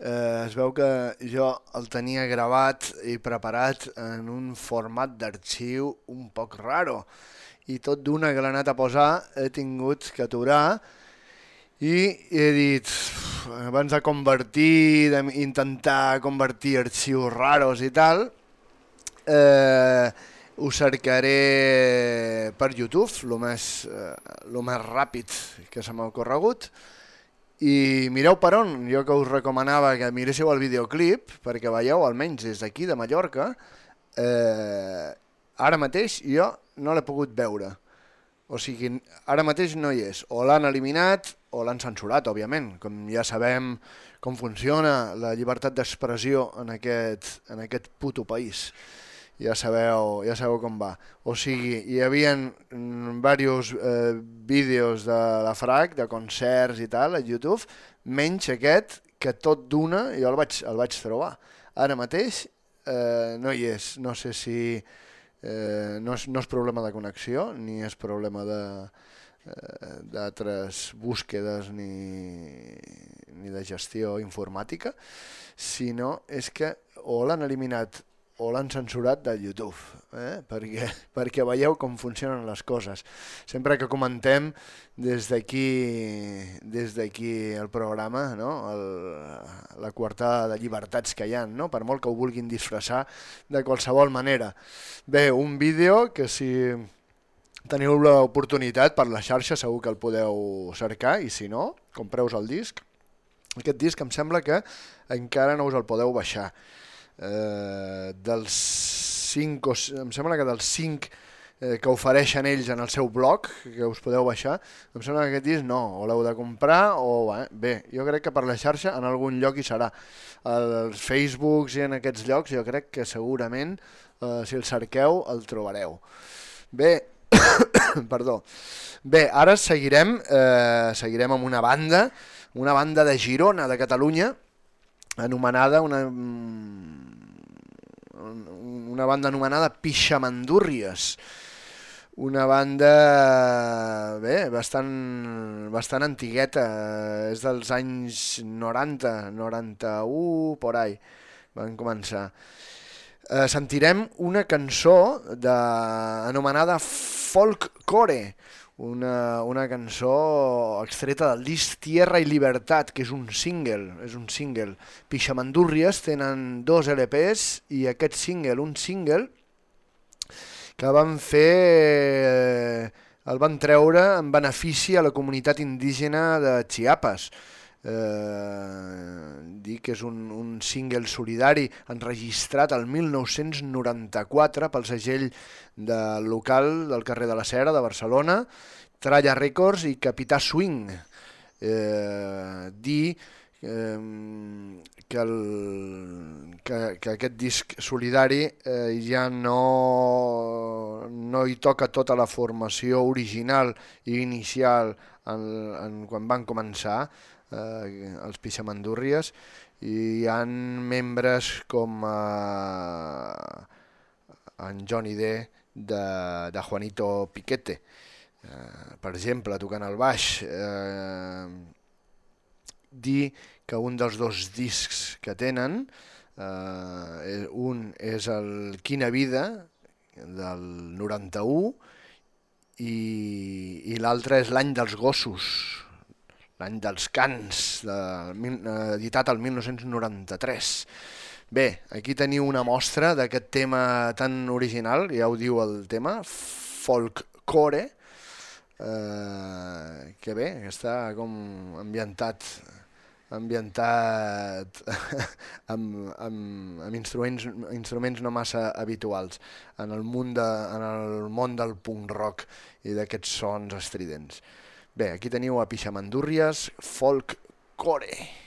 eh, es veu que jo el tenia gravat i preparat en un format d'arxiu un poc raro i tot d'una que l'he a posar he tingut que aturar i he dit, "Uf, abans de convertir, d'intentar convertir arxius raros i tal, eh, ho cercaré per YouTube, el més, eh, lo més ràpid que se m'ha ocorregut. I mireu per on, jo que us recomanava que miréssiu el videoclip, perquè veieu almenys des d'aquí de Mallorca, eh, ara mateix jo no l'he pogut veure. O sigui, ara mateix no hi és. O l'han eliminat o l'han censurat, òbviament. Com ja sabem com funciona la llibertat d'expressió en, aquest, en aquest puto país ja sabeu, ja sabeu com va. O sigui, hi havia diversos eh, vídeos de la FRAC, de concerts i tal, a YouTube, menys aquest, que tot d'una jo el vaig, el vaig trobar. Ara mateix eh, no hi és. No sé si eh, no, és, no és problema de connexió, ni és problema de eh, d'altres búsquedes ni, ni de gestió informàtica, sinó és que o l'han eliminat o l'han censurat de YouTube, eh? perquè, [laughs] perquè veieu com funcionen les coses. Sempre que comentem des d'aquí des d'aquí el programa, no? el, la quartada de llibertats que hi ha, no? per molt que ho vulguin disfressar de qualsevol manera. Bé, un vídeo que si teniu l'oportunitat per la xarxa segur que el podeu cercar i si no, compreu el disc. Aquest disc em sembla que encara no us el podeu baixar eh, dels 5 o, s- em sembla que dels 5 eh, que ofereixen ells en el seu blog, que us podeu baixar, em sembla que aquest disc no, o l'heu de comprar o bé, bé, jo crec que per la xarxa en algun lloc hi serà. Als Facebooks i en aquests llocs jo crec que segurament eh, si el cerqueu el trobareu. Bé, [coughs] perdó. Bé, ara seguirem, eh, seguirem amb una banda, una banda de Girona, de Catalunya, anomenada una, mm, una banda anomenada Pixamandúrries una banda bé, bastant, bastant antigueta. És dels anys 90 91, por ahí van començar. Eh, sentirem una cançó de, anomenada Folkcore, una, una cançó extreta del disc Tierra i Libertat, que és un single, és un single. Pixamandúrries tenen dos LPs i aquest single, un single que van fer, eh, el van treure en benefici a la comunitat indígena de Chiapas. Eh, dir que és un, un single solidari enregistrat el 1994 pel segell de local del carrer de la Cera de Barcelona, Tralla Records i Capità Swing. Eh, dir eh, que, el, que, que aquest disc solidari eh, ja no, no hi toca tota la formació original i inicial en, en, quan van començar eh, els Pixamandúrries i hi han membres com eh, en Johnny D de, de Juanito Piquete. Eh, per exemple, tocant el baix eh, dir que un dels dos discs que tenen eh, un és el Quina vida del 91 i, i l'altre és l'any dels gossos l'any dels cans de, eh, editat el 1993 bé, aquí teniu una mostra d'aquest tema tan original ja ho diu el tema folkcore eh, que bé, que està com ambientat ambientat [laughs] amb, amb, amb instruments, instruments no massa habituals en el, món de, en el món del punk rock i d'aquests sons estridents. Bé, aquí teniu a Pixamandúrries, folk core.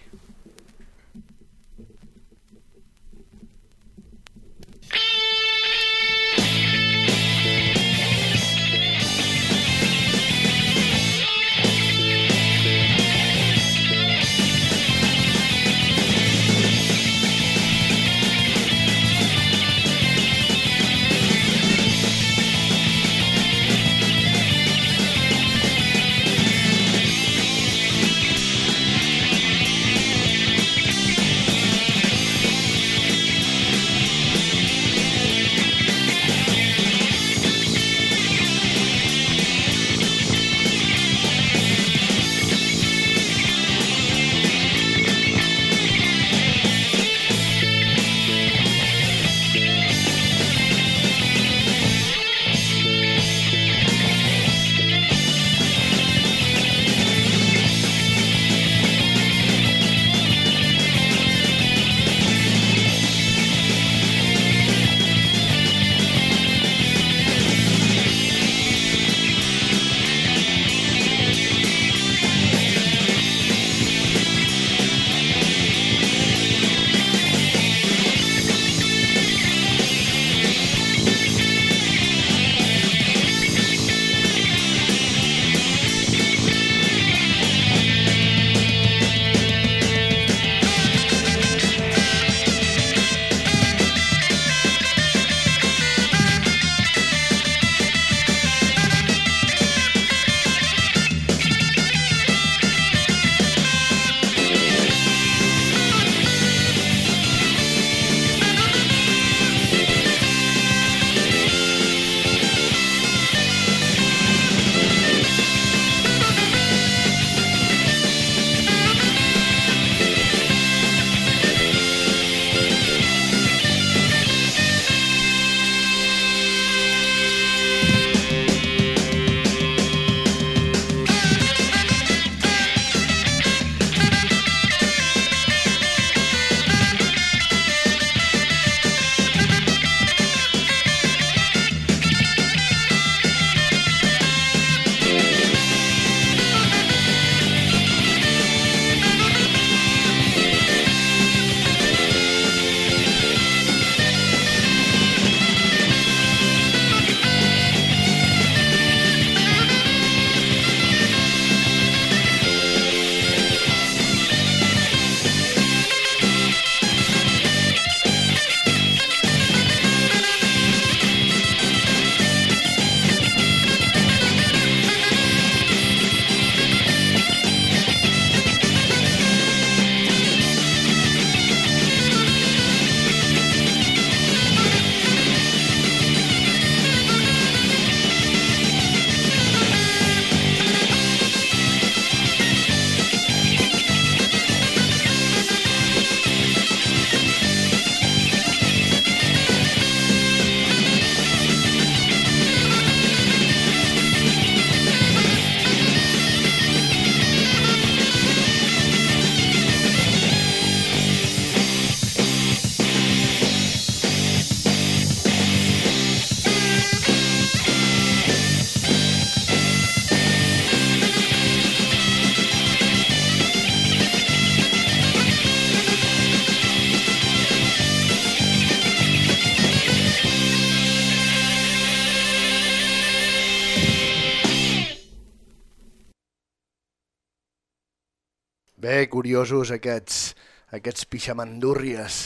Curiosos aquests, aquests pixamandúrries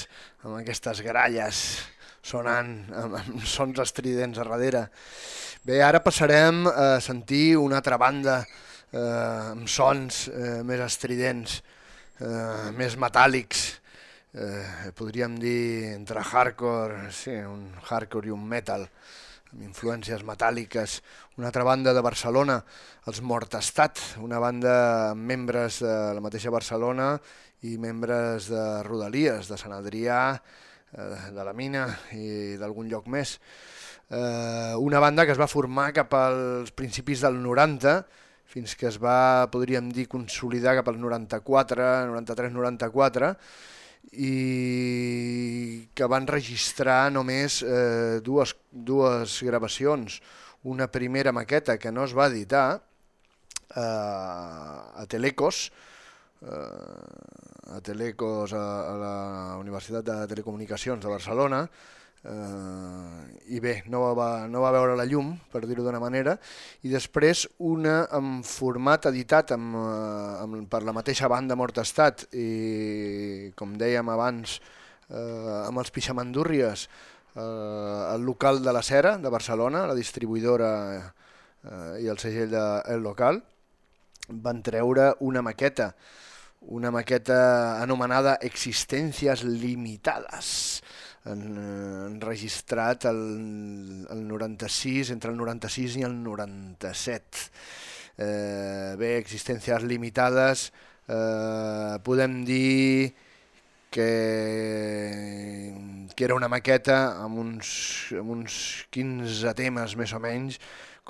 amb aquestes gralles sonant amb, amb sons estridents a darrere. Bé, ara passarem a sentir una altra banda eh, amb sons eh, més estridents, eh, més metàl·lics, eh, podríem dir entre hardcore, sí, un hardcore i un metal, amb influències metàl·liques. Una altra banda de Barcelona, els Mortestat, una banda amb membres de la mateixa Barcelona i membres de Rodalies, de Sant Adrià, eh, de la Mina i d'algun lloc més. Eh, una banda que es va formar cap als principis del 90, fins que es va, podríem dir, consolidar cap al 94, 93-94, i que van registrar només eh, dues, dues gravacions. Una primera maqueta que no es va editar eh, a Telecos, eh, a Telecos a, a la Universitat de Telecomunicacions de Barcelona, eh, i bé, no va, no va veure la llum, per dir-ho d'una manera, i després una en format editat amb, eh, amb, per la mateixa banda Mortestat i, com dèiem abans, eh, amb els Pixamandúrries, eh, el local de la Cera, de Barcelona, la distribuïdora eh, i el segell de El Local, van treure una maqueta, una maqueta anomenada Existències Limitades, enregistrat el, el 96, entre el 96 i el 97. Eh, bé, existències limitades, eh, podem dir que, que era una maqueta amb uns, amb uns 15 temes més o menys,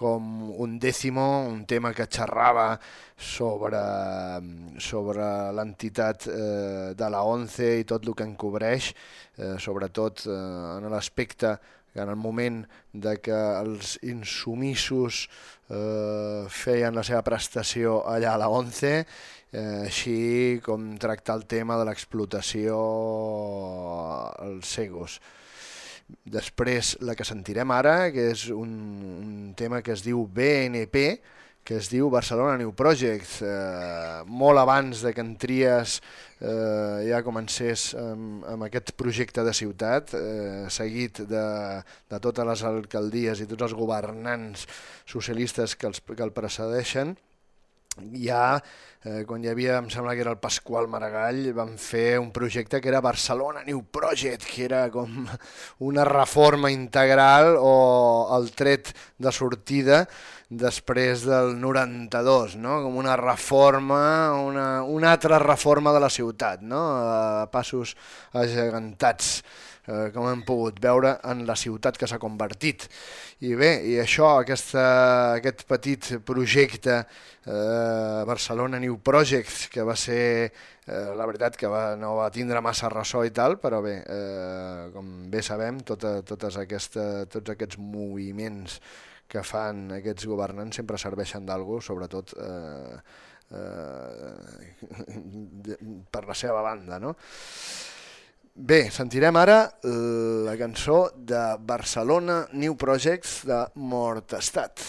com un dècimo, un tema que xerrava sobre, sobre l'entitat eh, de la ONCE i tot el que en cobreix, eh, sobretot eh, en l'aspecte que en el moment de que els insumissos eh, feien la seva prestació allà a la ONCE, eh, així com tractar el tema de l'explotació als cegos. Després, la que sentirem ara, que és un, un tema que es diu BNP, que es diu Barcelona New Project, eh, molt abans de que en Tries eh, ja comencés amb, amb aquest projecte de ciutat, eh, seguit de, de totes les alcaldies i tots els governants socialistes que, els, que el precedeixen, ja, eh, quan hi havia, em sembla que era el Pasqual Maragall, van fer un projecte que era Barcelona New Project, que era com [laughs] una reforma integral o el tret de sortida després del 92, no? com una reforma, una, una altra reforma de la ciutat, no? a passos agegantats eh, com hem pogut veure en la ciutat que s'ha convertit. I bé, i això, aquesta, aquest petit projecte eh, Barcelona New Project, que va ser, eh, la veritat que va, no va tindre massa ressò i tal, però bé, eh, com bé sabem, tota, totes aquesta, tots aquests moviments que fan aquests governants sempre serveixen d'algú, sobretot eh, eh, [laughs] per la seva banda, no? Bé, sentirem ara la cançó de Barcelona New Projects de Mortestat.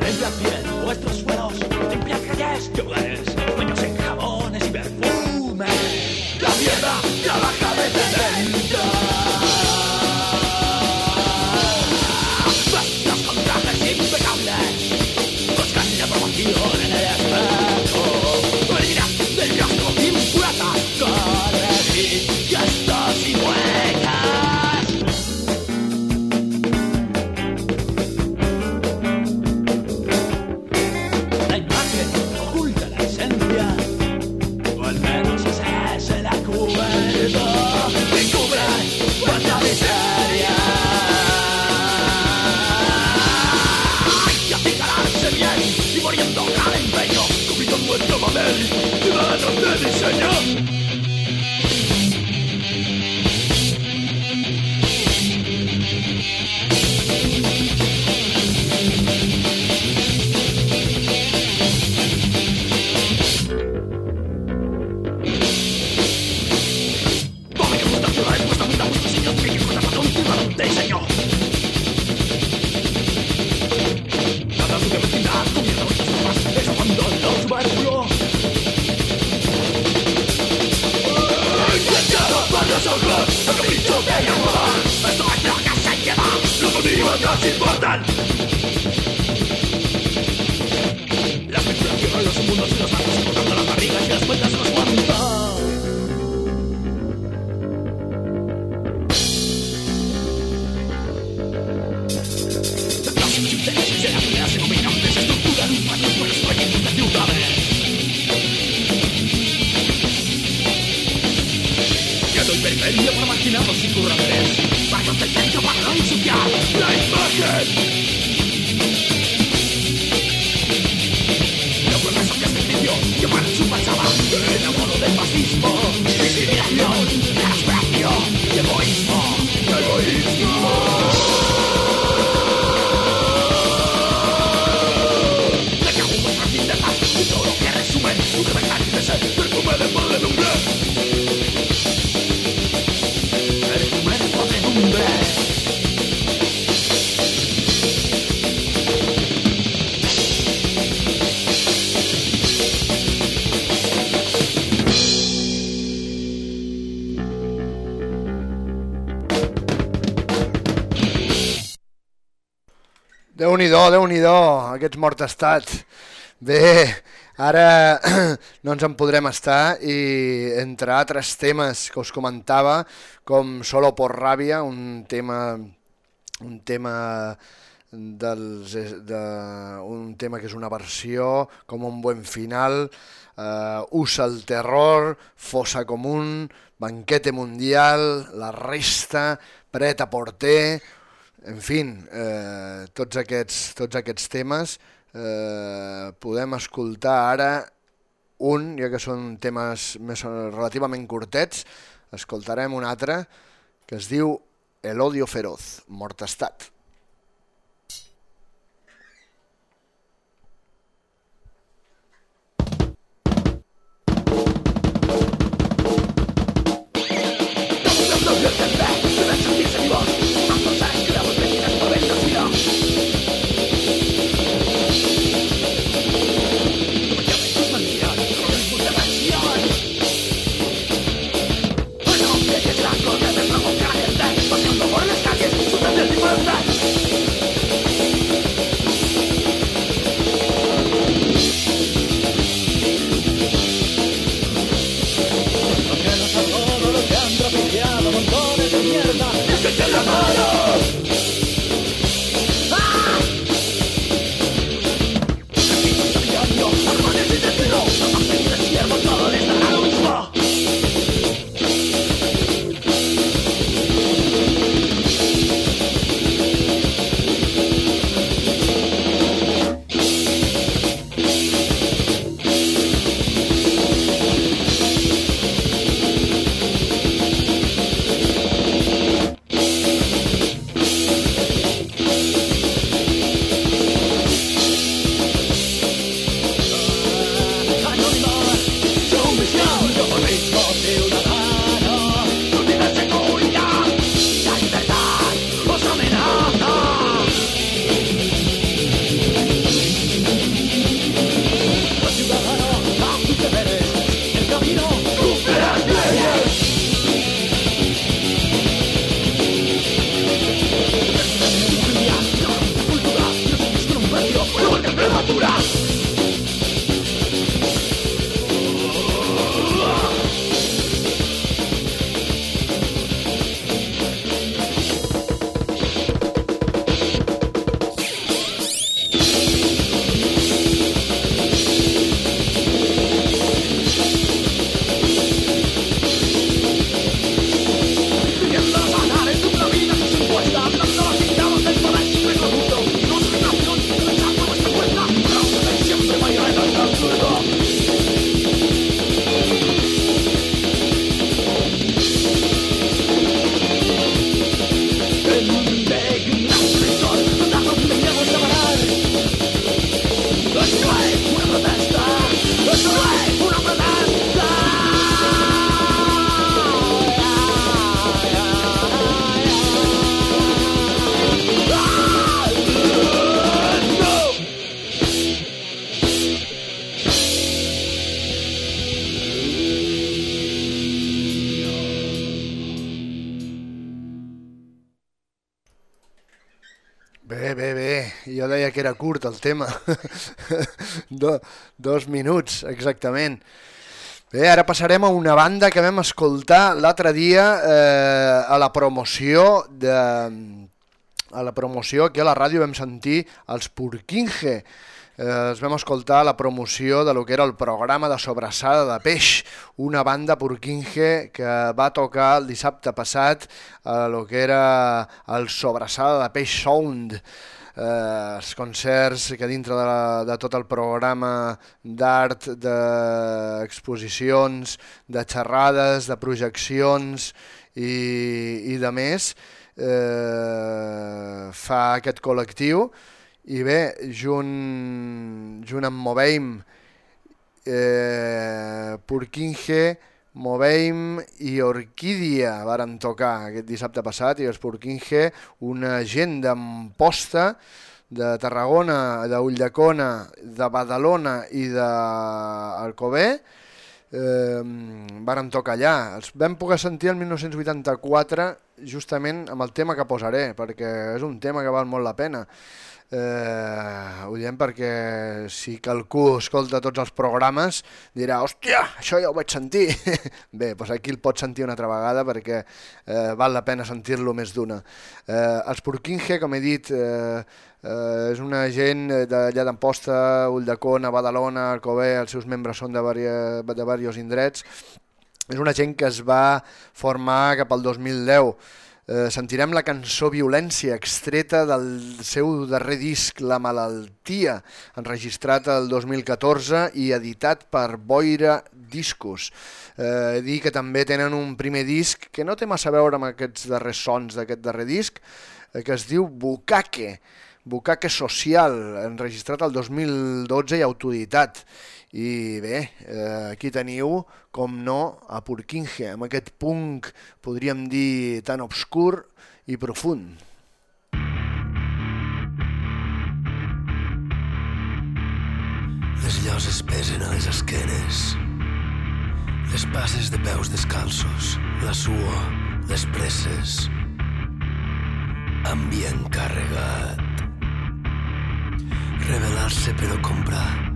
Limpia piel, vuestros suelos, limpia calles, ciudades, nos importan. Las menstruaciones, los inmundos y los matos, cortando las barrigas y las cuentas los cuantos. Periférico para marginados y curradores Para contestar y para no ensuciar nhi aquests mortestats. Bé, ara [clears throat] no ens en podrem estar i entre altres temes que us comentava, com Solo por Ràbia, un tema, un tema dels, de, un tema que és una versió, com un buen final, eh, Usa el terror, Fosa común, Banquete mundial, La resta, Preta porter, en fi, eh, tots, aquests, tots aquests temes eh, podem escoltar ara un, ja que són temes més relativament curtets, escoltarem un altre que es diu El odio feroz, mortestat. Tema. [laughs] Do, dos minuts, exactament. Bé, ara passarem a una banda que vam escoltar l'altre dia eh, a la promoció de, a la promoció aquí a la ràdio vam sentir els Purkinje. Eh, els vam escoltar la promoció de lo que era el programa de sobrassada de peix, una banda Purkinje que va tocar el dissabte passat a lo que era el sobrassada de peix Sound eh, els concerts que dintre de, la, de tot el programa d'art, d'exposicions, de xerrades, de projeccions i, i de més, eh, fa aquest col·lectiu. I bé, junt, junt amb Moveim, eh, Purkinje, Moveim i Orquídia varen tocar aquest dissabte passat i els Purkinje, una gent d'Amposta, de Tarragona, d'Ulldecona, de Badalona i d'Alcover, eh, varen tocar allà. Els vam poder sentir el 1984 justament amb el tema que posaré, perquè és un tema que val molt la pena. Eh, ho diem perquè si qualcú escolta tots els programes dirà, hòstia, això ja ho vaig sentir. [laughs] Bé, doncs aquí el pot sentir una altra vegada perquè eh, val la pena sentir-lo més d'una. Eh, els Purkinje, com he dit, eh, eh, és una gent d'allà d'Amposta, Ulldecona, Badalona, Alcover, els seus membres són de, varia, de diversos indrets. És una gent que es va formar cap al 2010 eh, sentirem la cançó Violència, extreta del seu darrer disc La malaltia, enregistrat el 2014 i editat per Boira Discos. Eh, dir que també tenen un primer disc que no té massa a veure amb aquests darrers sons d'aquest darrer disc, eh, que es diu Bukake, Bukake Social, enregistrat el 2012 i autoeditat. I bé, eh, aquí teniu, com no, a Purkinje, amb aquest punk, podríem dir, tan obscur i profund. Les lloses pesen a les esquenes. Les passes de peus descalços, la suor, les presses. Ambient carregat. Revelar-se però comprar.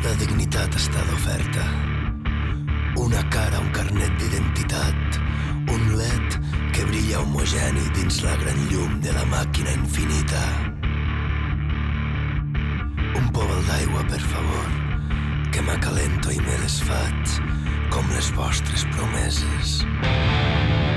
La dignitat està d'oferta. Una cara, un carnet d'identitat. Un led que brilla homogeni dins la gran llum de la màquina infinita. Un pobol d'aigua, per favor, que m'acalento i me desfaig com les vostres promeses. somnis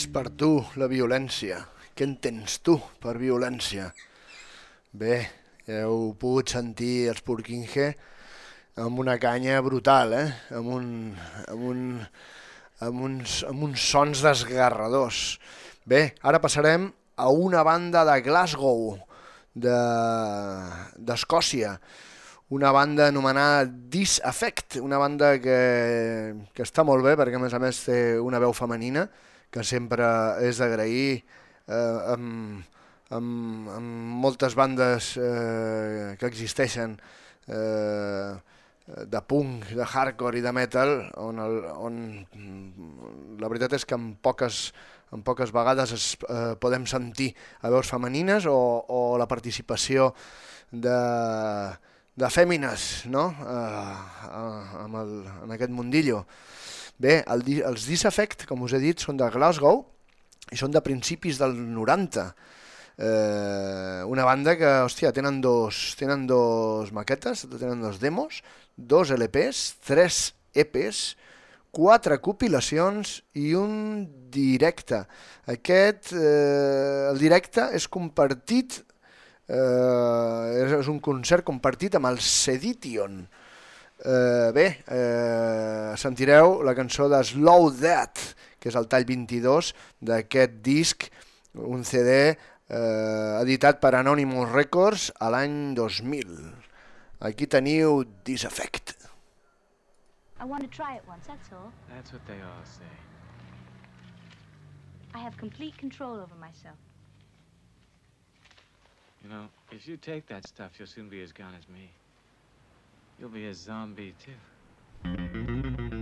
és per tu la violència? Què entens tu per violència? Bé, heu pogut sentir els Purkinje amb una canya brutal, eh? Amb, un, amb, un, amb, uns, amb uns sons desgarradors. Bé, ara passarem a una banda de Glasgow, de- d'Escòcia, una banda anomenada Disaffect, una banda que, que està molt bé perquè a més a més té una veu femenina que sempre és d'agrair eh, amb, amb, amb moltes bandes eh, que existeixen eh, de punk, de hardcore i de metal on, el, on la veritat és que en poques, en poques vegades es, eh, podem sentir a veus femenines o, o la participació de, de fèmines no? eh, eh, amb el, en aquest mundillo. Bé, el, els Disaffect, com us he dit, són de Glasgow i són de principis del 90. Eh, una banda que, hòstia, tenen dos, tenen dos maquetes, tenen dos demos, dos LPs, tres EPs, quatre compilacions i un directe. Aquest, eh, el directe és compartit, eh, és, un concert compartit amb el Sedition. Bé, eh, sentireu la cançó de Slow Death, que és el tall 22 d'aquest disc, un CD eh, editat per Anonymous Records a l'any 2000. Aquí teniu Disaffect. I want to try it once, that's all. That's what they all say. I have complete control over myself. You know, if you take that stuff, you'll soon be as gone as me. You'll be a zombie, too.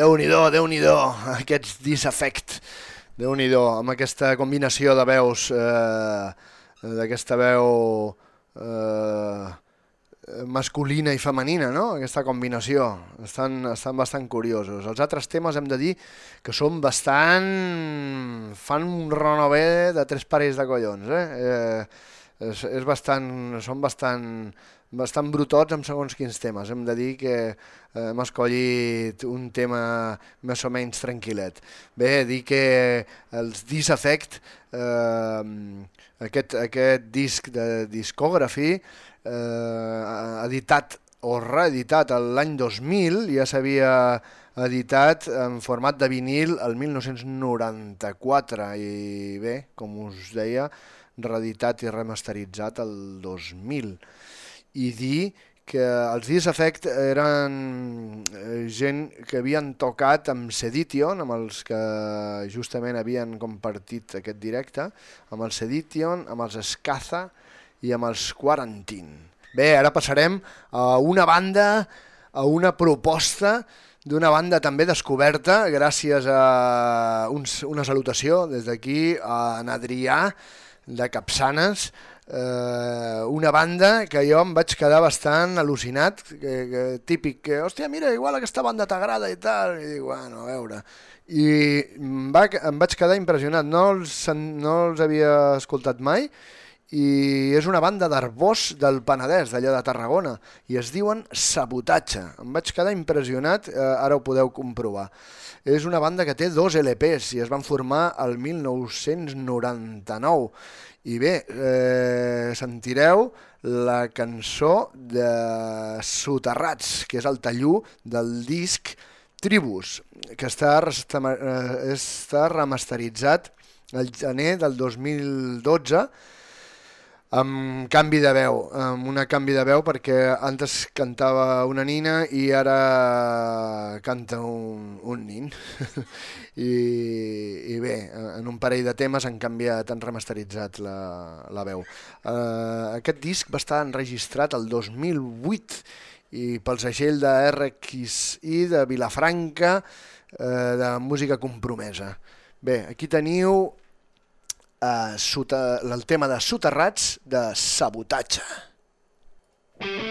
Déu-n'hi-do, déu nhi déu aquests Disaffect. déu nhi amb aquesta combinació de veus, eh, d'aquesta veu eh, masculina i femenina, no? aquesta combinació. Estan, estan bastant curiosos. Els altres temes hem de dir que són bastant... fan un renové de tres parells de collons. Eh? Eh, és, és bastant, són bastant, bastant brutots amb segons quins temes. Hem de dir que eh, hem escollit un tema més o menys tranquil·let. Bé, dir que els Disaffect, eh, aquest, aquest disc de discography, eh, editat o reeditat l'any 2000, ja s'havia editat en format de vinil el 1994 i bé, com us deia, reeditat i remasteritzat el 2000 i dir que els Disaffect eren eh, gent que havien tocat amb Sedition, amb els que justament havien compartit aquest directe, amb el Sedition, amb els Escaza i amb els Quarantine. Bé, ara passarem a una banda, a una proposta d'una banda també descoberta gràcies a uns, una salutació des d'aquí a en Adrià de Capçanes, eh, una banda que jo em vaig quedar bastant al·lucinat, que, que, típic, que, hòstia, mira, igual aquesta banda t'agrada i tal, i dic, bueno, a veure... I em, va, em vaig quedar impressionat, no els, no els havia escoltat mai, i és una banda d'arbós del Penedès, d'allà de Tarragona, i es diuen Sabotatge. Em vaig quedar impressionat, eh, ara ho podeu comprovar. És una banda que té dos LPs i es van formar el 1999 i bé, eh, sentireu la cançó de Soterrats, que és el tallú del disc Tribus, que està, eh, està remasteritzat el gener del 2012 amb canvi de veu, amb una canvi de veu perquè antes cantava una nina i ara canta un, un nin. [laughs] I, I bé, en un parell de temes han canviat, han remasteritzat la, la veu. Uh, aquest disc va estar enregistrat el 2008 i pel segell de RXI de Vilafranca uh, de música compromesa. Bé, aquí teniu eh, sota, el tema de soterrats de sabotatge. ja heu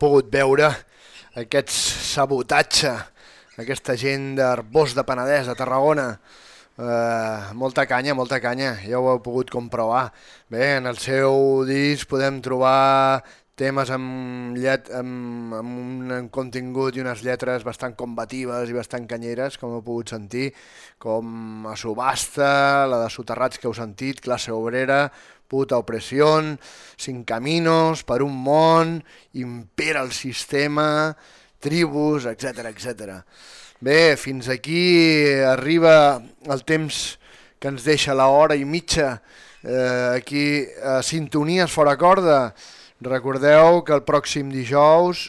pogut veure aquest sabotatge, aquesta gent d'Arbós de Penedès, de Tarragona, Uh, molta canya, molta canya, ja ho heu pogut comprovar. Bé, en el seu disc podem trobar temes amb, llet, amb, amb un contingut i unes lletres bastant combatives i bastant canyeres, com heu pogut sentir, com a Subasta, la de Soterrats que heu sentit, Classe Obrera, Puta Opressió, Cinc Caminos, Per un món, Impera el sistema, Tribus, etc etc. Bé, fins aquí arriba el temps que ens deixa la hora i mitja eh, aquí a Sintonies Fora Corda. Recordeu que el pròxim dijous,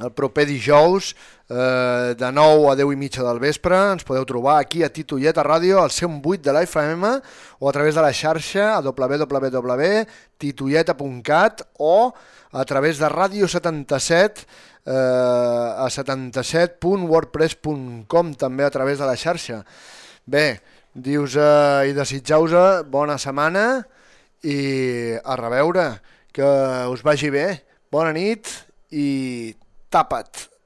el proper dijous, eh, de 9 a 10 i mitja del vespre, ens podeu trobar aquí a Titoieta Ràdio, al 108 de la FM, o a través de la xarxa a www.titoieta.cat o a través de Ràdio 77 eh, a 77.wordpress.com també a través de la xarxa. Bé, dius eh, i desitjau-vos bona setmana i a reveure, que us vagi bé. Bona nit i tapa't.